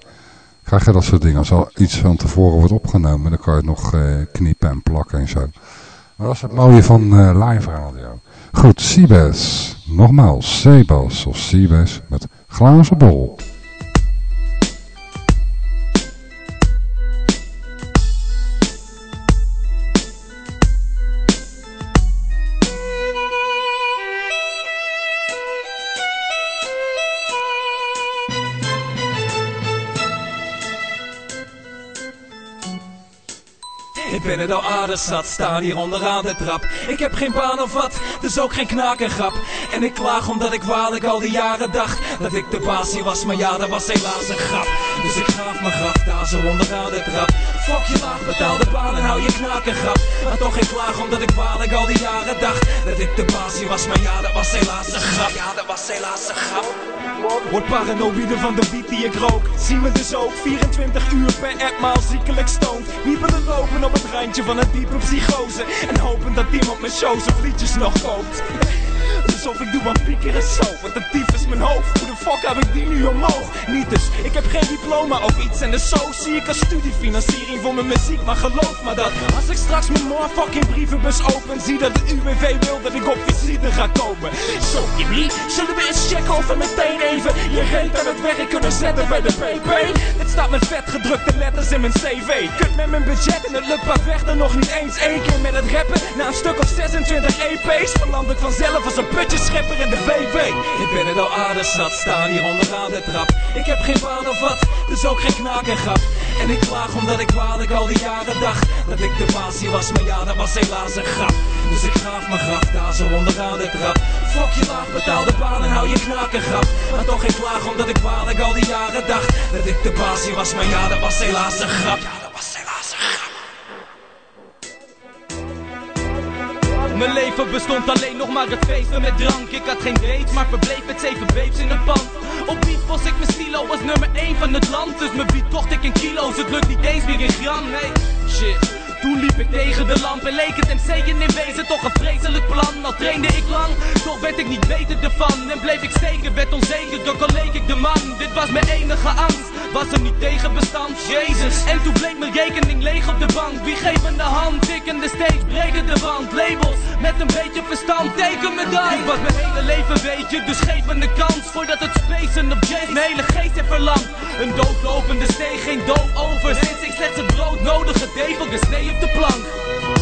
Krijg je dat soort dingen. Als al iets van tevoren wordt opgenomen, dan kan je het nog eh, kniepen en plakken en zo. Maar dat is het mooie van eh, live radio. Goed, Seabass. Nogmaals, Sebas of Seabass met glazen bol. Aardig zat, staan hier onderaan de trap. Ik heb geen baan of wat, dus ook geen knaak en ik klaag omdat ik waarlijk al die jaren dacht dat ik de baas hier was, maar ja, dat was helaas een grap. Dus ik graaf mijn graf daar zo onderaan de trap. Fok je laag betaalde baan en hou je knaak en grap. Maar toch ik klaag omdat ik waarlijk al die jaren dacht dat ik de baas hier was, maar ja, dat was helaas een grap. Ja, dat was helaas een grap. Word paranoïde van de beat die ik rook. Zie me dus ook 24 uur per app maal ziekelijk stoned. Wiepelen lopen op het randje van een diepe psychose. En hopen dat iemand mijn shows of liedjes nog koopt. Alsof ik doe aan piekeren zo. Want de dief is mijn hoofd. Hoe de fuck heb ik die nu omhoog? Niet dus, ik heb geen diploma of iets. En dus zo zie ik als studiefinanciering voor mijn muziek. Maar geloof me dat als ik straks mijn motherfucking brievenbus open, zie dat de UWV wil dat ik op visite ga komen. Zo, Jimmy, zullen we eens checken of we meteen even je reet aan het werk kunnen zetten bij de PP? Dit staat met vet gedrukte letters in mijn CV. Kut met mijn budget en het lukt pas verder nog niet eens één keer met het rappen. Na een stuk of 26 EP's verland ik vanzelf als een putjeschepper in de VV. Ik ben het al aardig zat, staan hier onderaan de trap. Ik heb geen baan of wat, dus ook geen knaak en grap. En ik klaag omdat ik waarlijk al die jaren dacht dat ik de baas was, maar ja, dat was helaas een grap. Dus ik graaf mijn graf daar zo onderaan de trap. Fok je laag betaalde baan en hou je knaak en grap. Maar toch ik klaag omdat ik waarlijk al die jaren dacht dat ik de baas was, maar ja, dat was helaas een grap. Ja, dat was helaas een grap. Mijn leven bestond alleen nog maar het feesten met drank. Ik had geen date, maar verbleef met zeven babes in een pand. Op beat was ik mijn stilo als nummer 1 van het land. Dus mijn beat kocht ik in kilo's, het lukt niet eens meer in gram, nee Shit toen liep ik tegen de lamp en leek het MC'en in wezen toch een vreselijk plan. Al trainde ik lang, toch werd ik niet beter ervan. En bleef ik steken, werd onzeker, al leek ik de man. Dit was mijn enige angst, was er niet tegen bestand, jezus. En toen bleek mijn rekening leeg op de bank. Wie geeft me de hand, ik en de stage breken de wand. Labels, met een beetje verstand, teken me dan Ik was mijn hele leven weet je, dus geef me de kans. Voordat het spacen op J's mijn hele geest heeft verlamd. Een doodlopende steeg, geen dood over. Sinds ik slechts het brood nodige deed voor de plank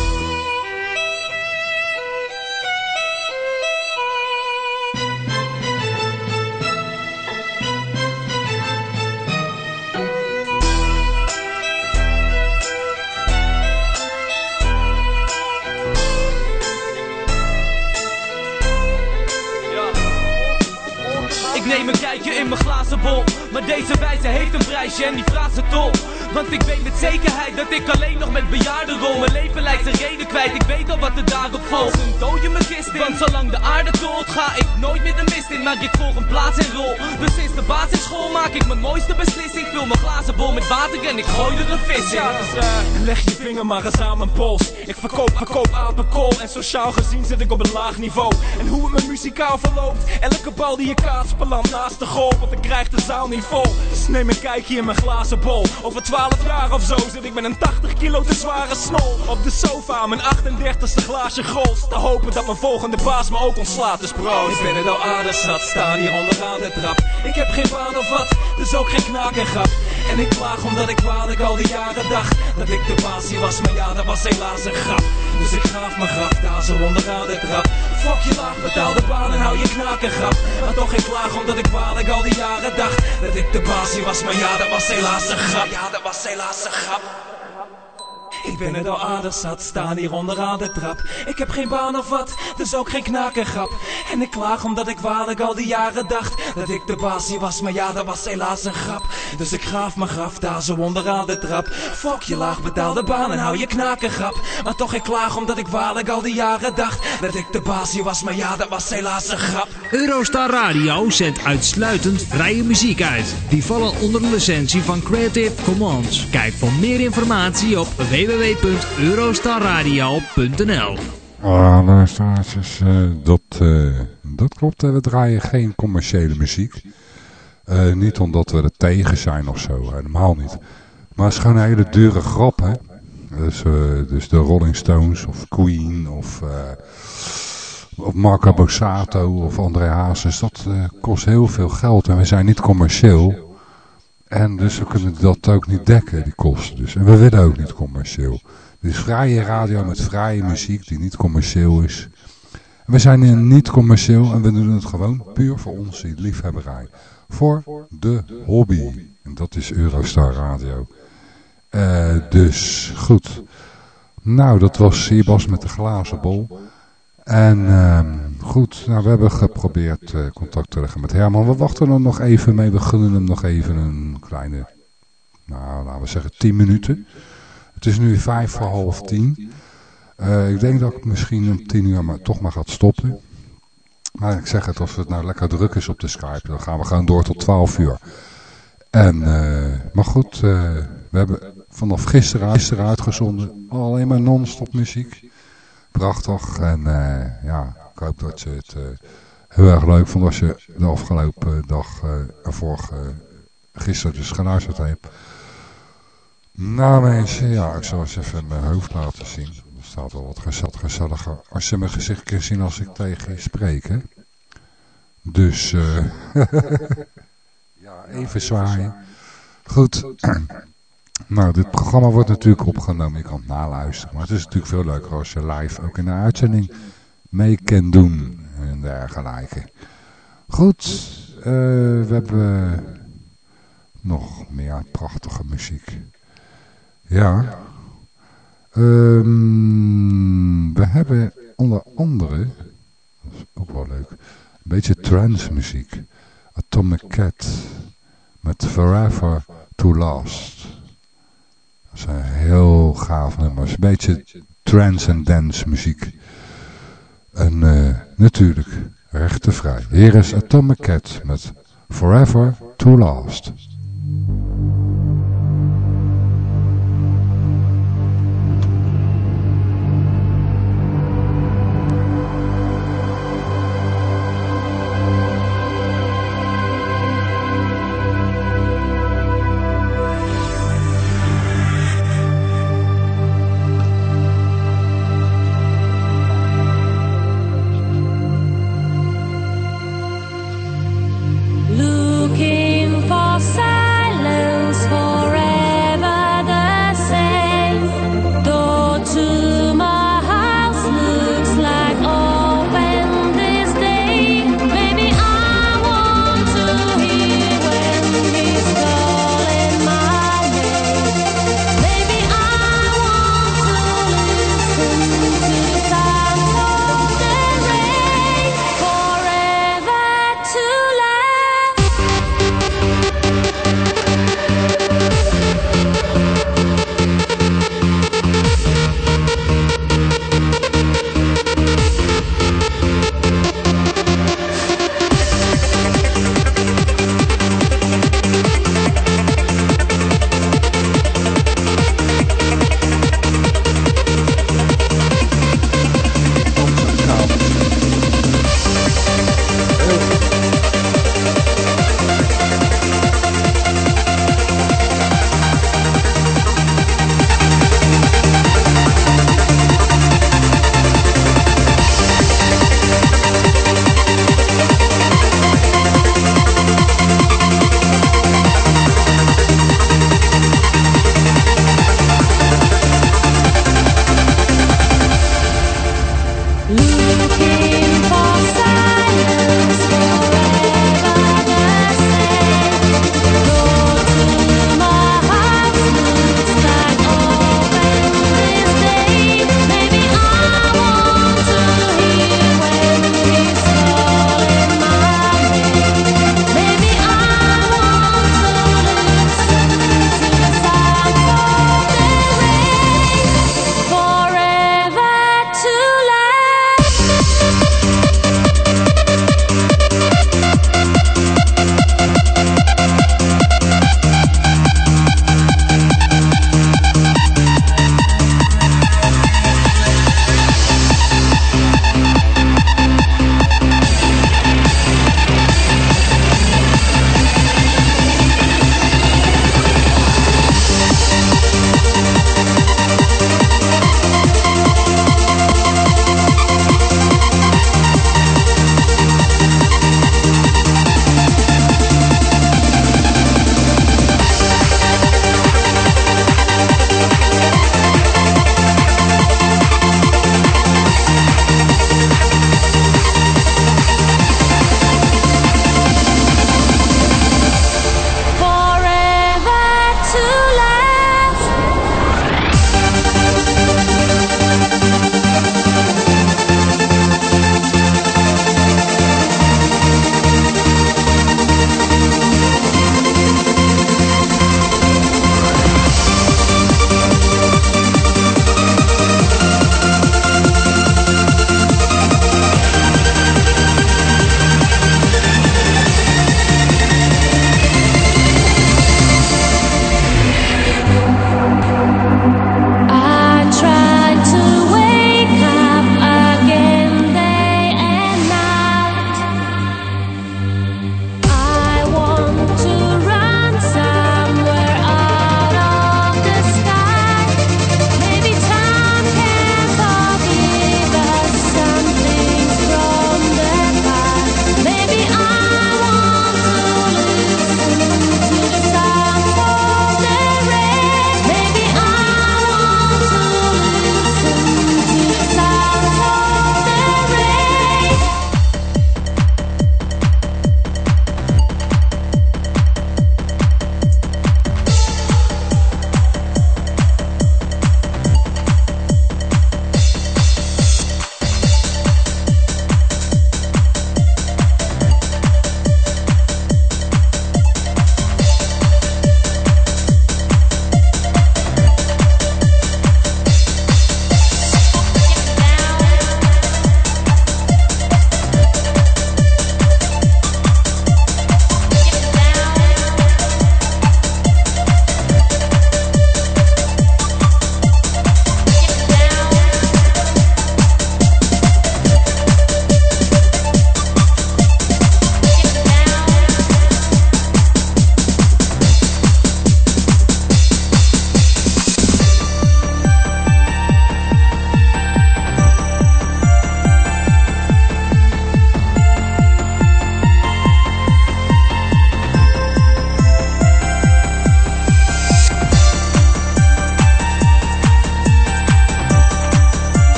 neem een kijkje in mijn glazen bol. Maar deze wijze heeft een prijsje en die vraagt ze tol Want ik weet met zekerheid dat ik alleen nog met bejaarden rol. Mijn leven lijkt zijn reden kwijt, ik weet al wat er daarop volgt Een doodje mijn kist in, want zolang de aarde tolt Ga ik nooit meer de mist in, maar ik volg een plaats en rol. Dus sinds de basisschool maak ik mijn mooiste beslissing. Vul mijn glazen bol met water en ik gooi er een vis in. Leg je vinger maar eens aan mijn pols. Ik verkoop, verkoop apenkool. En sociaal gezien zit ik op een laag niveau. En hoe het me muzikaal verloopt. Elke bal die je kaatst naast de goal. Want ik krijg de zaal niet vol. Dus neem een kijkje in mijn glazen bol. Over 12 jaar of zo zit ik met een 80 kilo te zware snol. Op de sofa, mijn 38ste glaasje grols. Te hopen dat mijn volgende baas me ook ontslaat. Dus bro, ik ben het al aardig zat. Staan hier onderaan de trap. Ik heb geen baan of wat, dus ook geen knaak en grap. En ik klaag omdat ik waarlijk al die jaren dacht dat ik de baas hier was, maar ja, dat was helaas een grap. Dus ik graaf mijn graf daar zo onderaan de trap. Fok je laag, betaal de baan en hou je knaak en grap. Maar toch ik klaag omdat ik waarlijk al die jaren dacht dat ik de baas was, maar ja, dat was helaas een grap. Ja, dat was helaas een grap. Ik ben het al zat, staan hier onderaan de trap. Ik heb geen baan of wat, dus ook geen knaak en ik klaag omdat ik waarlijk al die jaren dacht dat ik de baas hier was, maar ja, dat was helaas een grap. Dus ik graaf mijn graf daar zo onderaan de trap. Fok je laag betaalde baan en hou je knaak en grap. Maar toch ik klaag omdat ik waarlijk al die jaren dacht dat ik de baas hier was, maar ja, dat was helaas een grap. Eurostar Radio zendt uitsluitend vrije muziek uit. Die vallen onder de licentie van Creative Commons. Kijk voor meer informatie op www.eurostarradio.nl Ah, luisteraars, eh, dat, eh, dat klopt. eh, We draaien geen commerciële muziek. Niet omdat we er tegen zijn of zo, helemaal niet. Maar het is gewoon een hele dure grap, hè. Dus, dus de Rolling Stones of Queen of, of Marco Borsato of André Hazes, dat kost heel veel geld. En we zijn niet commercieel. En dus we kunnen dat ook niet dekken, die kosten. Dus. En we willen ook niet commercieel. Dus vrije radio met vrije muziek die niet commercieel is. We zijn niet commercieel en we doen het gewoon puur voor ons, die liefhebberij. Voor de hobby. En dat is Eurostar Radio. Eh, dus goed. Nou, dat was Sibas met de glazen bol. En ehm, goed, nou, we hebben geprobeerd eh, contact te leggen met Herman. We wachten er nog even mee. We gunnen hem nog even een kleine, nou laten we zeggen 10 minuten. Het is nu vijf voor half tien. Eh, ik denk dat ik misschien om tien uur maar toch maar gaat stoppen. Maar ik zeg het, als het nou lekker druk is op de Skype, dan gaan we gewoon door tot 12 uur. En, eh, maar goed, we hebben vanaf gisteren, gisteren uitgezonden alleen maar non-stop muziek. Prachtig. En eh, ja, ik hoop dat je het eh, heel erg leuk vond als je de afgelopen dag uh, en vorige, gisteren dus geluisterd hebt. Nou mensen, ja, ik zal eens even mijn hoofd laten zien. Er staat wel wat gezet gezelliger. Als je mijn gezicht kunt zien als ik tegen je spreek, hè. Dus, eh ja, even zwaaien. Goed. Nou, dit programma wordt natuurlijk opgenomen. Je kan het naluisteren. Maar het is natuurlijk veel leuker als je live ook in de uitzending mee kan doen. En dergelijke. Goed. Uh, we hebben nog meer prachtige muziek. Ja. Um, we hebben onder andere, dat is ook wel leuk, een beetje trance muziek. Atomic Cat met Forever to Last. Dat zijn heel gaaf nummers. Een beetje trance en dance muziek. En uh, natuurlijk rechtenvrij. Hier is Atomic Cat met Forever to Last.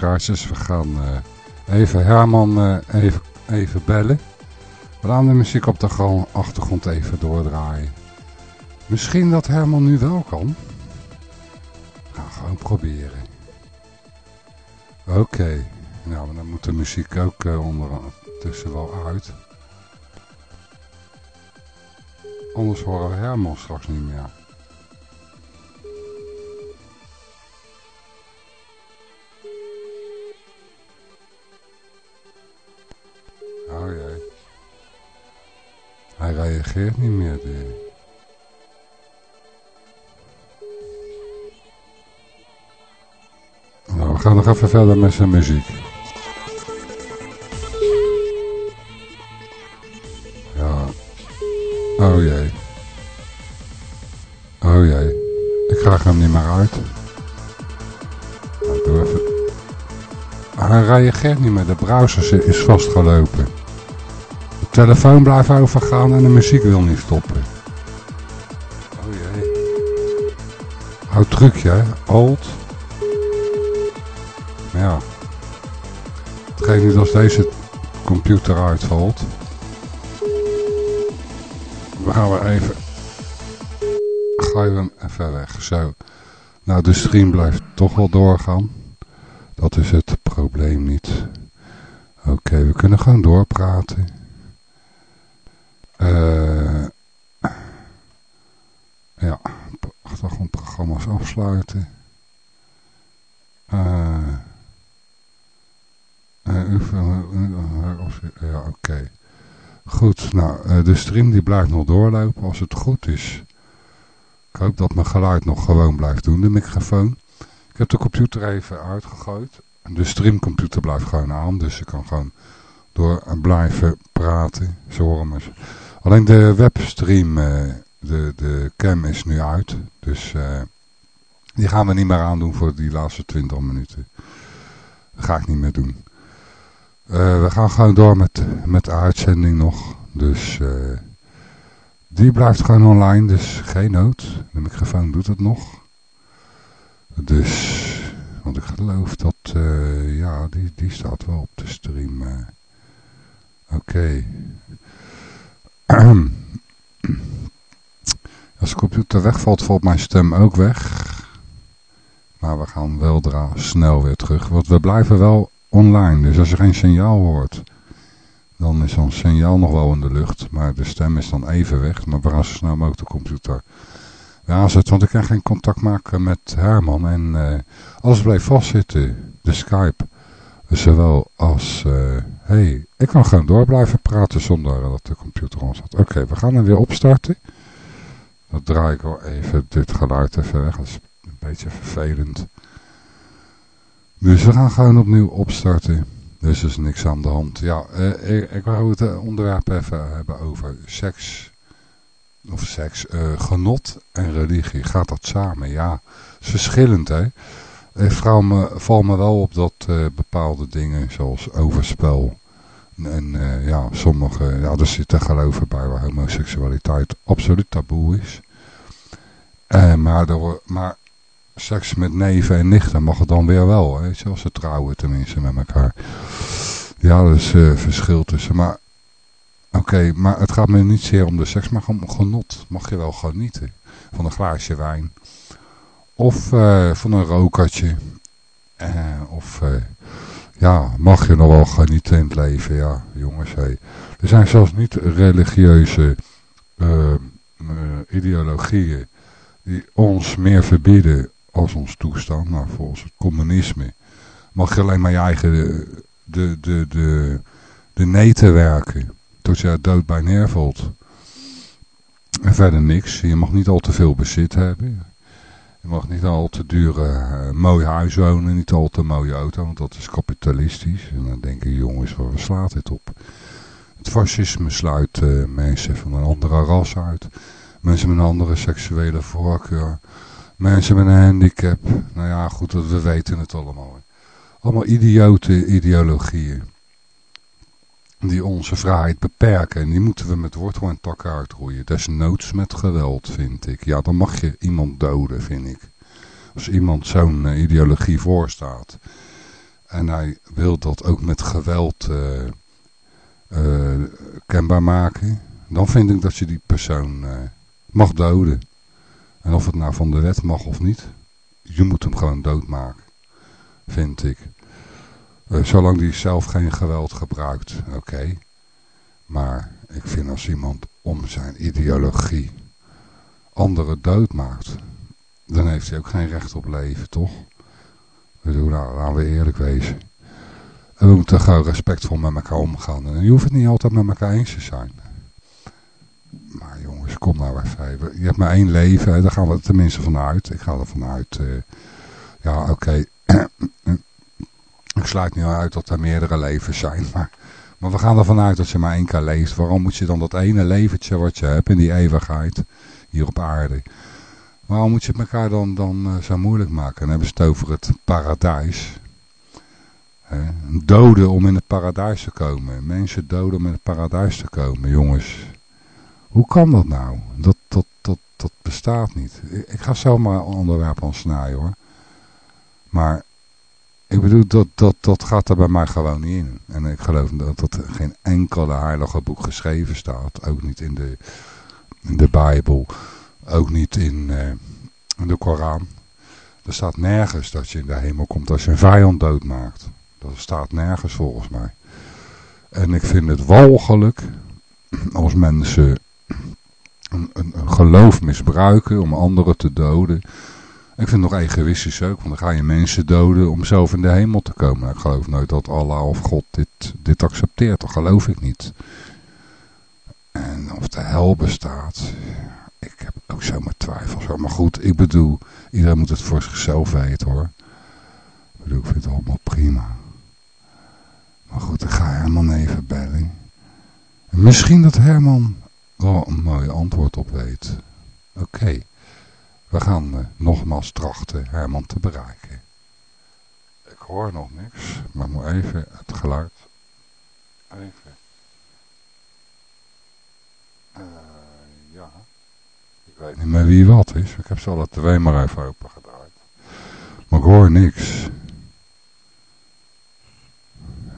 Luisteraars, we gaan eh, even Herman eh, even, even bellen. We gaan de muziek op de achtergrond even doordraaien. Misschien dat Herman nu wel kan. We gaan gewoon proberen. Oké, nou, dan moet de muziek ook eh, ondertussen wel uit. Anders horen we Herman straks niet meer. Oh jee. Hij reageert niet meer. De... Nou, we gaan nog even verder met zijn muziek. Ja. Oh jee. Oh jee. Ik krijg hem niet meer uit. Nou, doe even. Hij reageert niet meer. De browser is vastgelopen. De telefoon blijft overgaan en de muziek wil niet stoppen. Oh jee. Oud trucje, hè? Alt. Ja. Het geeft niet als deze computer uitvalt. We gaan we even... Gooien we hem even weg. Zo. Nou, de stream blijft toch wel doorgaan. Dat is het probleem niet. Oké, we kunnen gewoon doorpraten. Eh ja, achtergrondprogramma's afsluiten. Eh, ja, oké. Goed, nou, de stream die blijft nog doorlopen als het goed is. Ik hoop dat mijn geluid nog gewoon blijft doen, de microfoon. Ik heb de computer even uitgegooid. De streamcomputer blijft gewoon aan, dus ik kan gewoon door en blijven praten. Zo horen me. Alleen de webstream, eh, de, de cam is nu uit. Dus eh, die gaan we niet meer aandoen voor die laatste 20 minuten. Ga ik niet meer doen. Eh, we gaan gewoon door met, met de uitzending nog. Dus die blijft gewoon online, dus geen nood. De microfoon doet het nog. Dus, want ik geloof dat, eh, ja, die, die staat wel op de stream. Oké. Als de computer wegvalt, valt mijn stem ook weg. Maar we gaan weldra snel weer terug. Want we blijven wel online. Dus als je geen signaal hoort, dan is ons signaal nog wel in de lucht. Maar de stem is dan even weg. Maar we gaan zo snel mogelijk de computer aanzetten. Want ik kan geen contact maken met Herman. En eh, alles bleef vastzitten. De Skype. Zowel als... eh hey, ik kan gewoon door blijven praten zonder dat de computer on zat. Oké, we gaan hem weer opstarten. Dan draai ik wel even dit geluid even weg. Dat is een beetje vervelend. Dus we gaan gewoon opnieuw opstarten. Dus er is niks aan de hand. Ja, eh, ik, ik wou het onderwerp even hebben over seks. Of seks. eh, genot en religie. Gaat dat samen? Ja, is verschillend hè. Eh, vrouw me, valt me wel op dat eh, bepaalde dingen zoals overspel. En ja, sommige, ja, er zitten geloven bij waar homoseksualiteit absoluut taboe is. Maar, er, maar seks met neven en nichten mag het dan weer wel, hè? zoals ze trouwen tenminste met elkaar. Ja, er is verschil tussen, maar oké, maar het gaat me niet zeer om de seks, maar om genot. Mag je wel genieten van een glaasje wijn of eh, van een rokertje. Eh, of eh, Ja, mag je nog wel genieten in het leven, ja, jongens. Hey. Er zijn zelfs niet religieuze uh, ideologieën die ons meer verbieden als ons toestand. Nou, volgens het communisme mag je alleen maar je eigen de, de, de, de, de werken. Tot je dood bij neervalt. En verder niks. Je mag niet al te veel bezit hebben. Je mag niet al te dure uh, mooi huis wonen, niet al te mooie auto, want dat is kapitalistisch. En dan denken jongens, waar slaat dit op? Het fascisme sluit uh, mensen van een andere ras uit. Mensen met een andere seksuele voorkeur. Mensen met een handicap. Nou ja, goed, we weten het allemaal. Allemaal idiote ideologieën. Die onze vrijheid beperken. En die moeten we met wortel en tak uitroeien. Desnoods met geweld, vind ik. Ja, dan mag je iemand doden, vind ik. Als iemand zo'n uh, ideologie voorstaat. En hij wil dat ook met geweld uh, uh, kenbaar maken. Dan vind ik dat je die persoon mag doden. En of het nou van de wet mag of niet. Je moet hem gewoon doodmaken. Vind ik. Uh, zolang die zelf geen geweld gebruikt, oké. Maar ik vind als iemand om zijn ideologie anderen doodmaakt, dan heeft hij ook geen recht op leven, toch? Bedoel, nou, laten we eerlijk wezen. En we moeten gewoon respectvol met elkaar omgaan. En je hoeft het niet altijd met elkaar eens te zijn. Maar jongens, kom nou even. Je hebt maar één leven, daar gaan we tenminste vanuit. Ik ga er vanuit. Uh, ja, oké. Ik sluit niet uit dat er meerdere levens zijn, maar, maar we gaan ervan uit dat je maar één keer leeft. Waarom moet je dan dat ene leventje wat je hebt in die eeuwigheid, hier op aarde, waarom moet je het elkaar dan, dan uh, zo moeilijk maken? Dan hebben ze het over het paradijs. He, doden om in het paradijs te komen. Mensen doden om in het paradijs te komen, jongens. Hoe kan dat nou? Dat, dat bestaat niet. Ik ga zomaar een onderwerp aan snijden hoor. Maar ik bedoel, dat, dat, dat gaat er bij mij gewoon niet in. En ik geloof dat dat geen enkele heilige boek geschreven staat. Ook niet in de, in de Bijbel. Ook niet in, uh, in de Koran. Er staat nergens dat je in de hemel komt als je een vijand doodmaakt. Dat staat nergens volgens mij. En ik vind het walgelijk als mensen een, een geloof misbruiken om anderen te doden. Ik vind het nog egoïstisch ook, want dan ga je mensen doden om zelf in de hemel te komen. Ik geloof nooit dat Allah of God dit, dit accepteert, dat geloof ik niet. En of de hel bestaat, ik heb ook zomaar twijfels. Maar goed, ik bedoel, iedereen moet het voor zichzelf weten hoor. Ik bedoel, ik vind het allemaal prima. Maar goed, ik ga Herman even bellen. En misschien dat Herman wel een mooi antwoord op weet. Oké. We gaan uh, nogmaals trachten Herman te bereiken. Ik hoor nog niks, maar moet even het geluid. Even. Uh, ja. Ik weet niet meer wie wat is. Ik heb ze alle twee maar even open gedraaid. Maar ik hoor niks.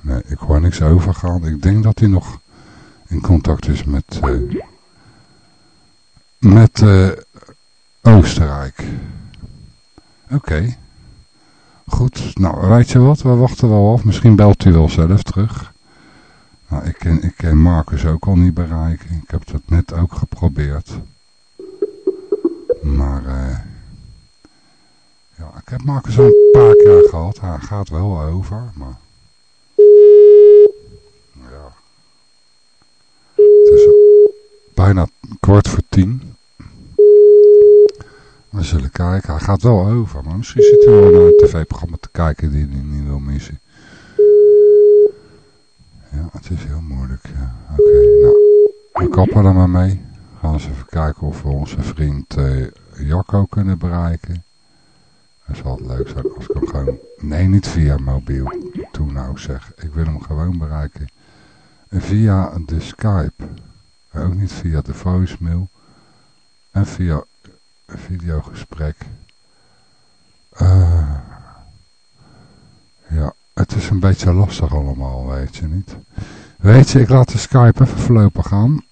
Nee, ik hoor niks overgaan. Ik denk dat hij nog in contact is met... Uh, met... Oostenrijk. Oké. Goed, nou weet je wat, we wachten wel af. Misschien belt hij wel zelf terug. Nou, ik ken, ik ken Marcus ook al niet bereiken. Ik heb dat net ook geprobeerd. Maar, uh, ja, ik heb Marcus al een paar keer gehad. Hij gaat wel over, maar... Ja. Het is bijna kwart voor tien. We zullen kijken. Hij gaat wel over. Maar misschien zit hij wel naar een tv-programma te kijken die hij niet wil missen. Ja, het is heel moeilijk. Ja. Oké, nou. We kappen er maar mee. We gaan eens even kijken of we onze vriend uh, Jacco kunnen bereiken. Dat zal het leuk zijn als ik hem gewoon... Nee, niet via mobiel. Toen nou zeg. Ik wil hem gewoon bereiken. En via de Skype. Ook niet via de voicemail. En via videogesprek. Uh, ja, het is een beetje lastig allemaal, weet je niet. Weet je, ik laat de Skype even verlopen gaan.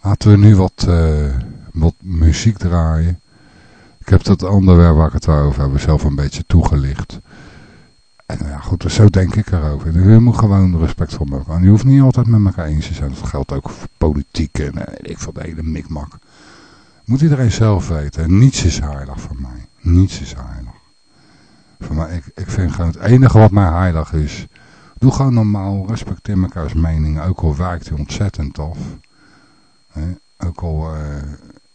Laten we nu wat, uh, wat muziek draaien. Ik heb dat onderwerp waar ik het over heb zelf een beetje toegelicht. En ja, goed, dus zo denk ik erover. Dus je moet gewoon respect voor elkaar. Je hoeft niet altijd met elkaar eens te zijn. Dat geldt ook voor politiek en eh, ik van de hele mikmak. Moet iedereen zelf weten. Niets is heilig voor mij. Niets is heilig. Voor mij, ik, ik vind gewoon het enige wat mij heilig is. Doe gewoon normaal. Respecteer mekaars mening. Ook al wijkt hij ontzettend. Hè? Ook al eh,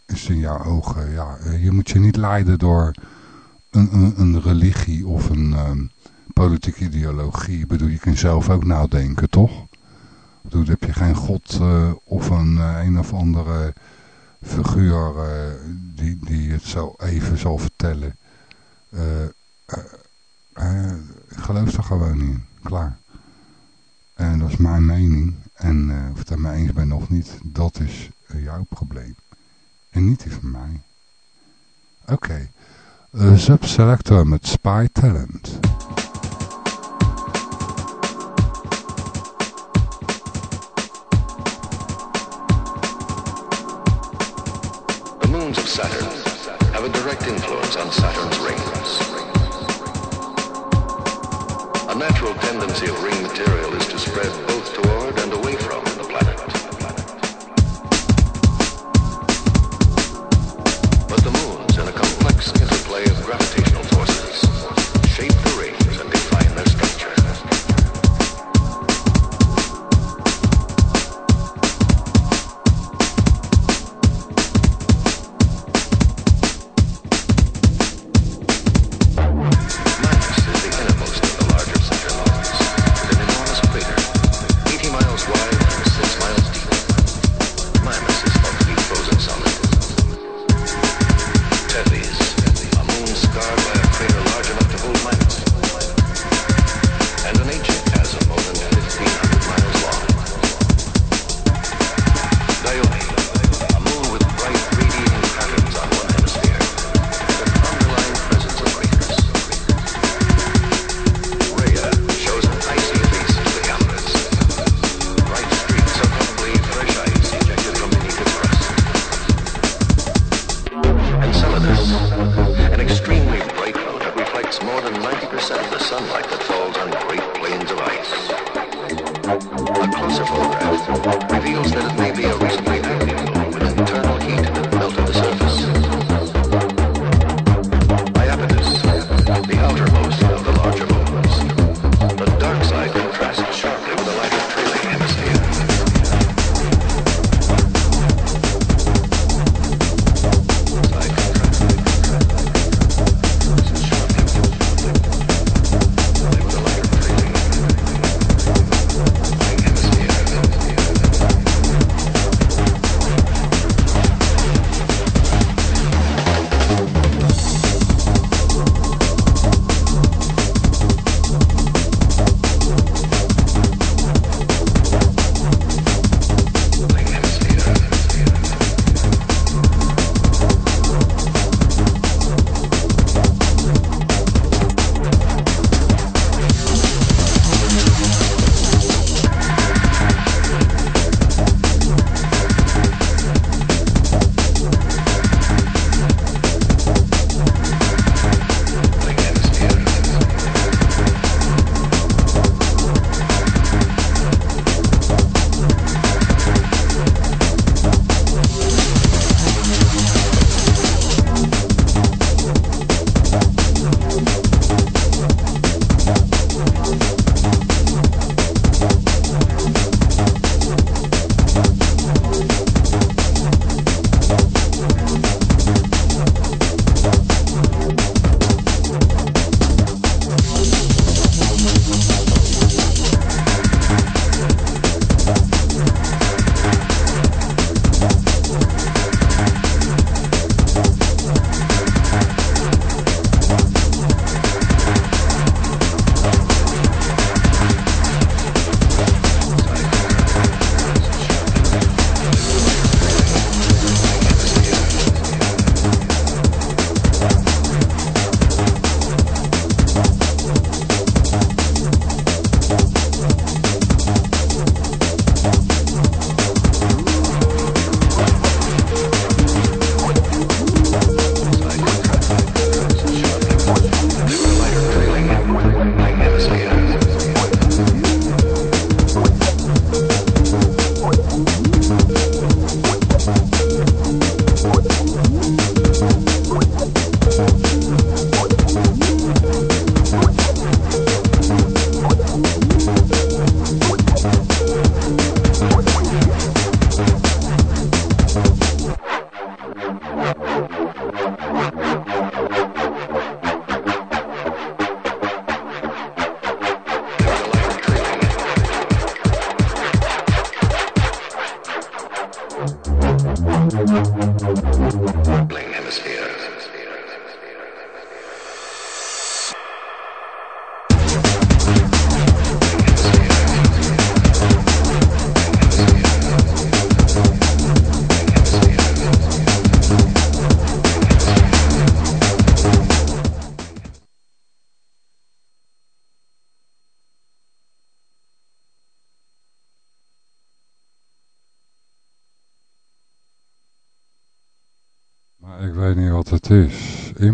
is in jouw ogen. Ja, je moet je niet leiden door een, een, een religie of een ehm, politieke ideologie. Bedoel, je kunt zelf ook nadenken, toch? Ik bedoel, heb je geen god eh, of een eh, een of andere figuur eh, die, die het zo even zal vertellen. Eh, eh, ik geloof er gewoon in. Klaar. En dat is mijn mening. En of je het mee eens bent of niet, dat is jouw probleem. En niet die van mij. Oké. Eh, Subselector met Spy Talent. Saturn have a direct influence on Saturn's rings. A natural tendency of ring material is to spread both toward and away from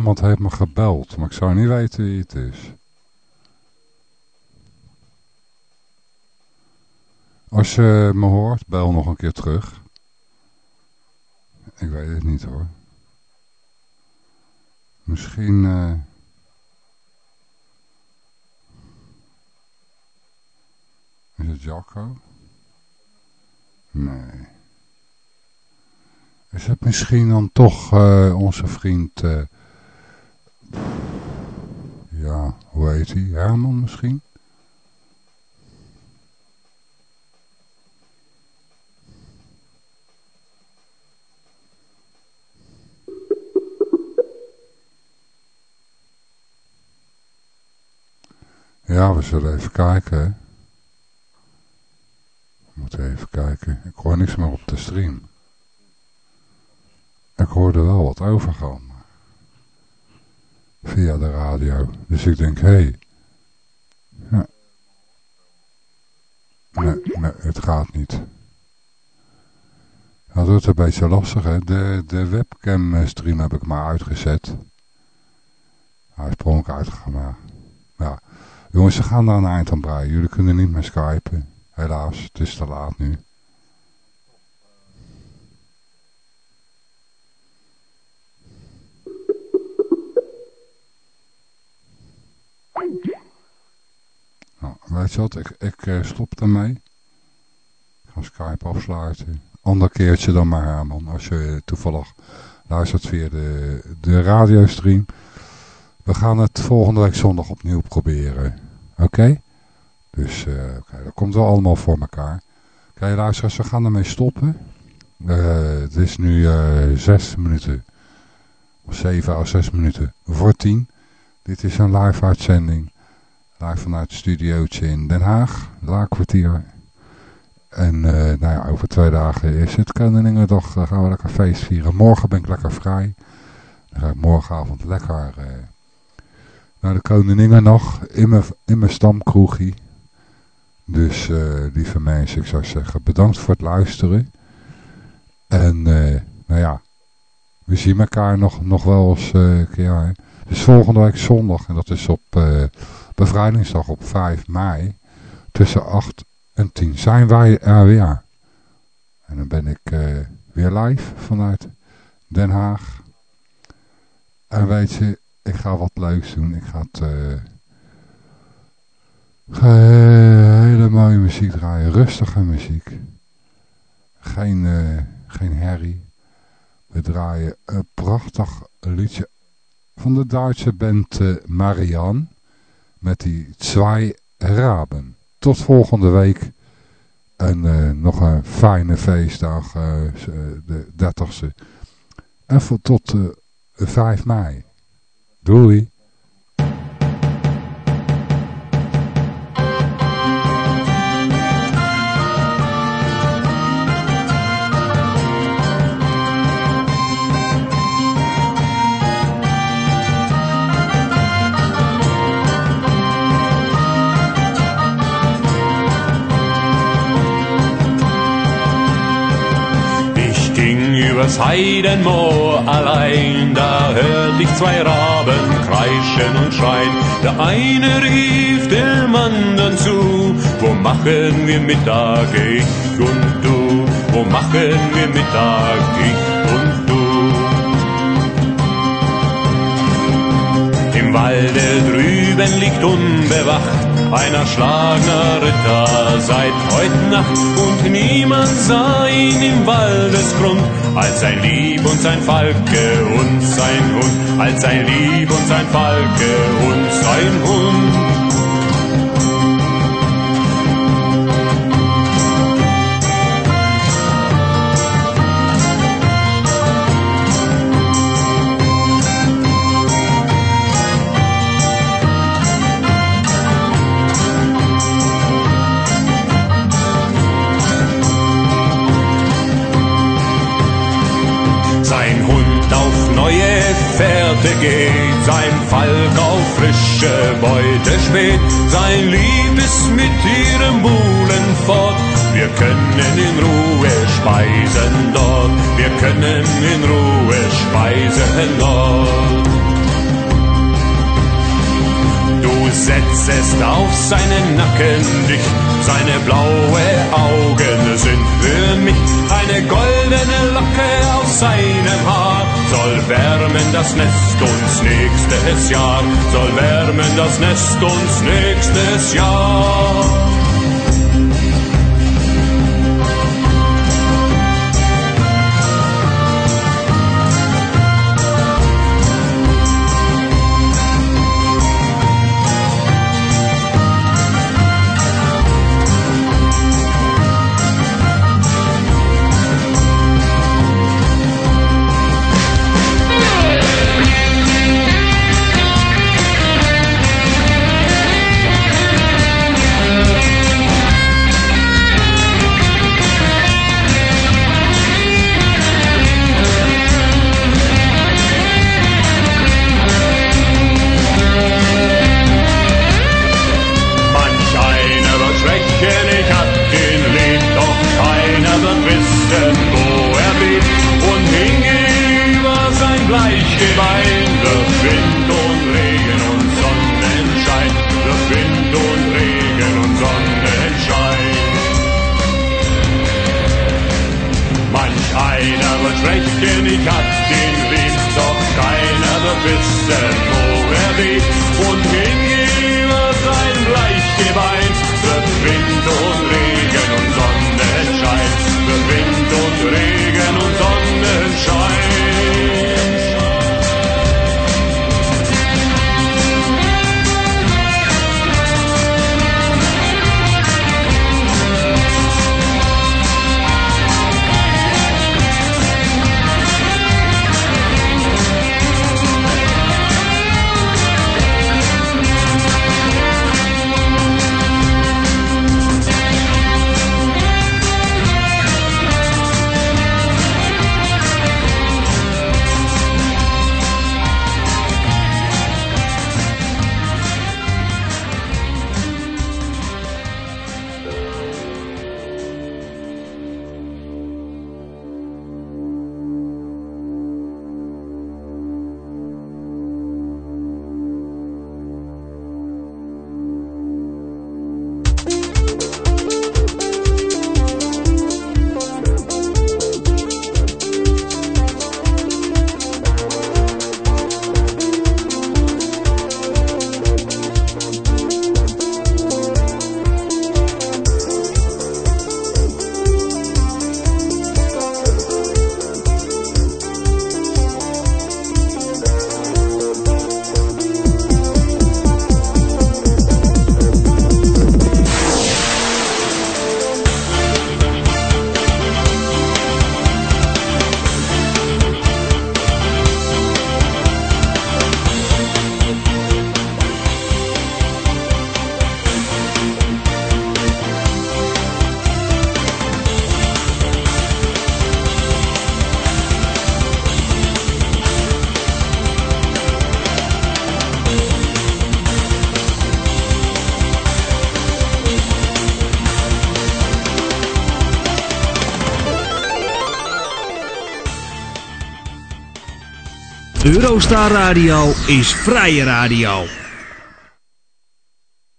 Iemand heeft me gebeld, maar ik zou niet weten wie het is. Als je me hoort, bel nog een keer terug. Ik weet het niet hoor. Misschien... Uh... Is het Jacco? Nee. Is het misschien dan toch uh, onze vriend... Uh... ja, hoe heet hij? Herman misschien? Ja, we zullen even kijken. Hè. We moeten even kijken. Ik hoor niks meer op de stream. Ik hoorde wel wat overgaan. Via de radio. Dus ik denk, hé. Hey. Nee, nee, het gaat niet. Dat wordt een beetje lastig, hè. De, de webcam stream heb ik maar uitgezet. Hij is pronk uitgegaan, Ja. Jongens, ze gaan daar een eind aan breien. Jullie kunnen niet meer skypen. Helaas, het is te laat nu. Nou, weet je wat, ik, ik uh, stop ermee. Ik ga Skype afsluiten. Ander keertje dan maar Herman, als je toevallig luistert via de, de radiostream. We gaan het volgende week zondag opnieuw proberen. Oké? Dus okay, dat komt wel allemaal voor elkaar. Kijk luisteraars, we gaan ermee stoppen. Uh, het is nu uh, zes minuten. Of zeven of zes minuten voor tien. Dit is een live uitzending. Live vanuit het studiootje in Den Haag. Laakkwartier. En nou ja, over twee dagen is het Koninginnedag. Dan gaan we lekker feest vieren. Morgen ben ik lekker vrij. Dan ga ik morgenavond lekker naar de Koningen nog in mijn, in mijn stamkroegie. Dus uh, lieve mensen, ik zou zeggen bedankt voor het luisteren. En uh, nou ja, we zien elkaar nog, nog wel eens uh, een keer. Dus volgende week zondag, en dat is op bevrijdingsdag op 5 mei, tussen 8 en 10 zijn wij er weer. En dan ben ik weer live vanuit Den Haag. En weet je, ik ga wat leuks doen. Ik ga het... Ga hele mooie muziek draaien. Rustige muziek. Geen, geen herrie. We draaien een prachtig liedje van de Duitse band uh, Marianne. Met die Zwei Raben. Tot volgende week. En uh, nog een fijne feestdag. de 30ste. En voor tot 5 mei. Doei. Übers Heidenmoor allein, da hört ich zwei Raben kreischen und schreien. Der eine rief dem anderen zu, wo machen wir Mittag, ich und du, wo machen wir Mittag, ich und du. Im Walde drüben liegt unbewacht ein erschlagener Ritter seit heut Nacht und niemand sah ihn im Waldesgrund als ein Lieb und sein Falke und sein Hund, als ein Lieb und sein Falke und sein Hund. Frische Beute späht, sein Lieb ist mit ihrem Buhlen fort, Wir können in Ruhe speisen dort. Wir können in Ruhe speisen dort. Du setzest auf seinen Nacken dicht, seine blaue Augen sind für mich eine goldene Locke auf seinem Haar. Soll wärmen das Nest uns nächstes Jahr, soll wärmen das Nest uns nächstes Jahr. Eurostar Radio is vrije radio.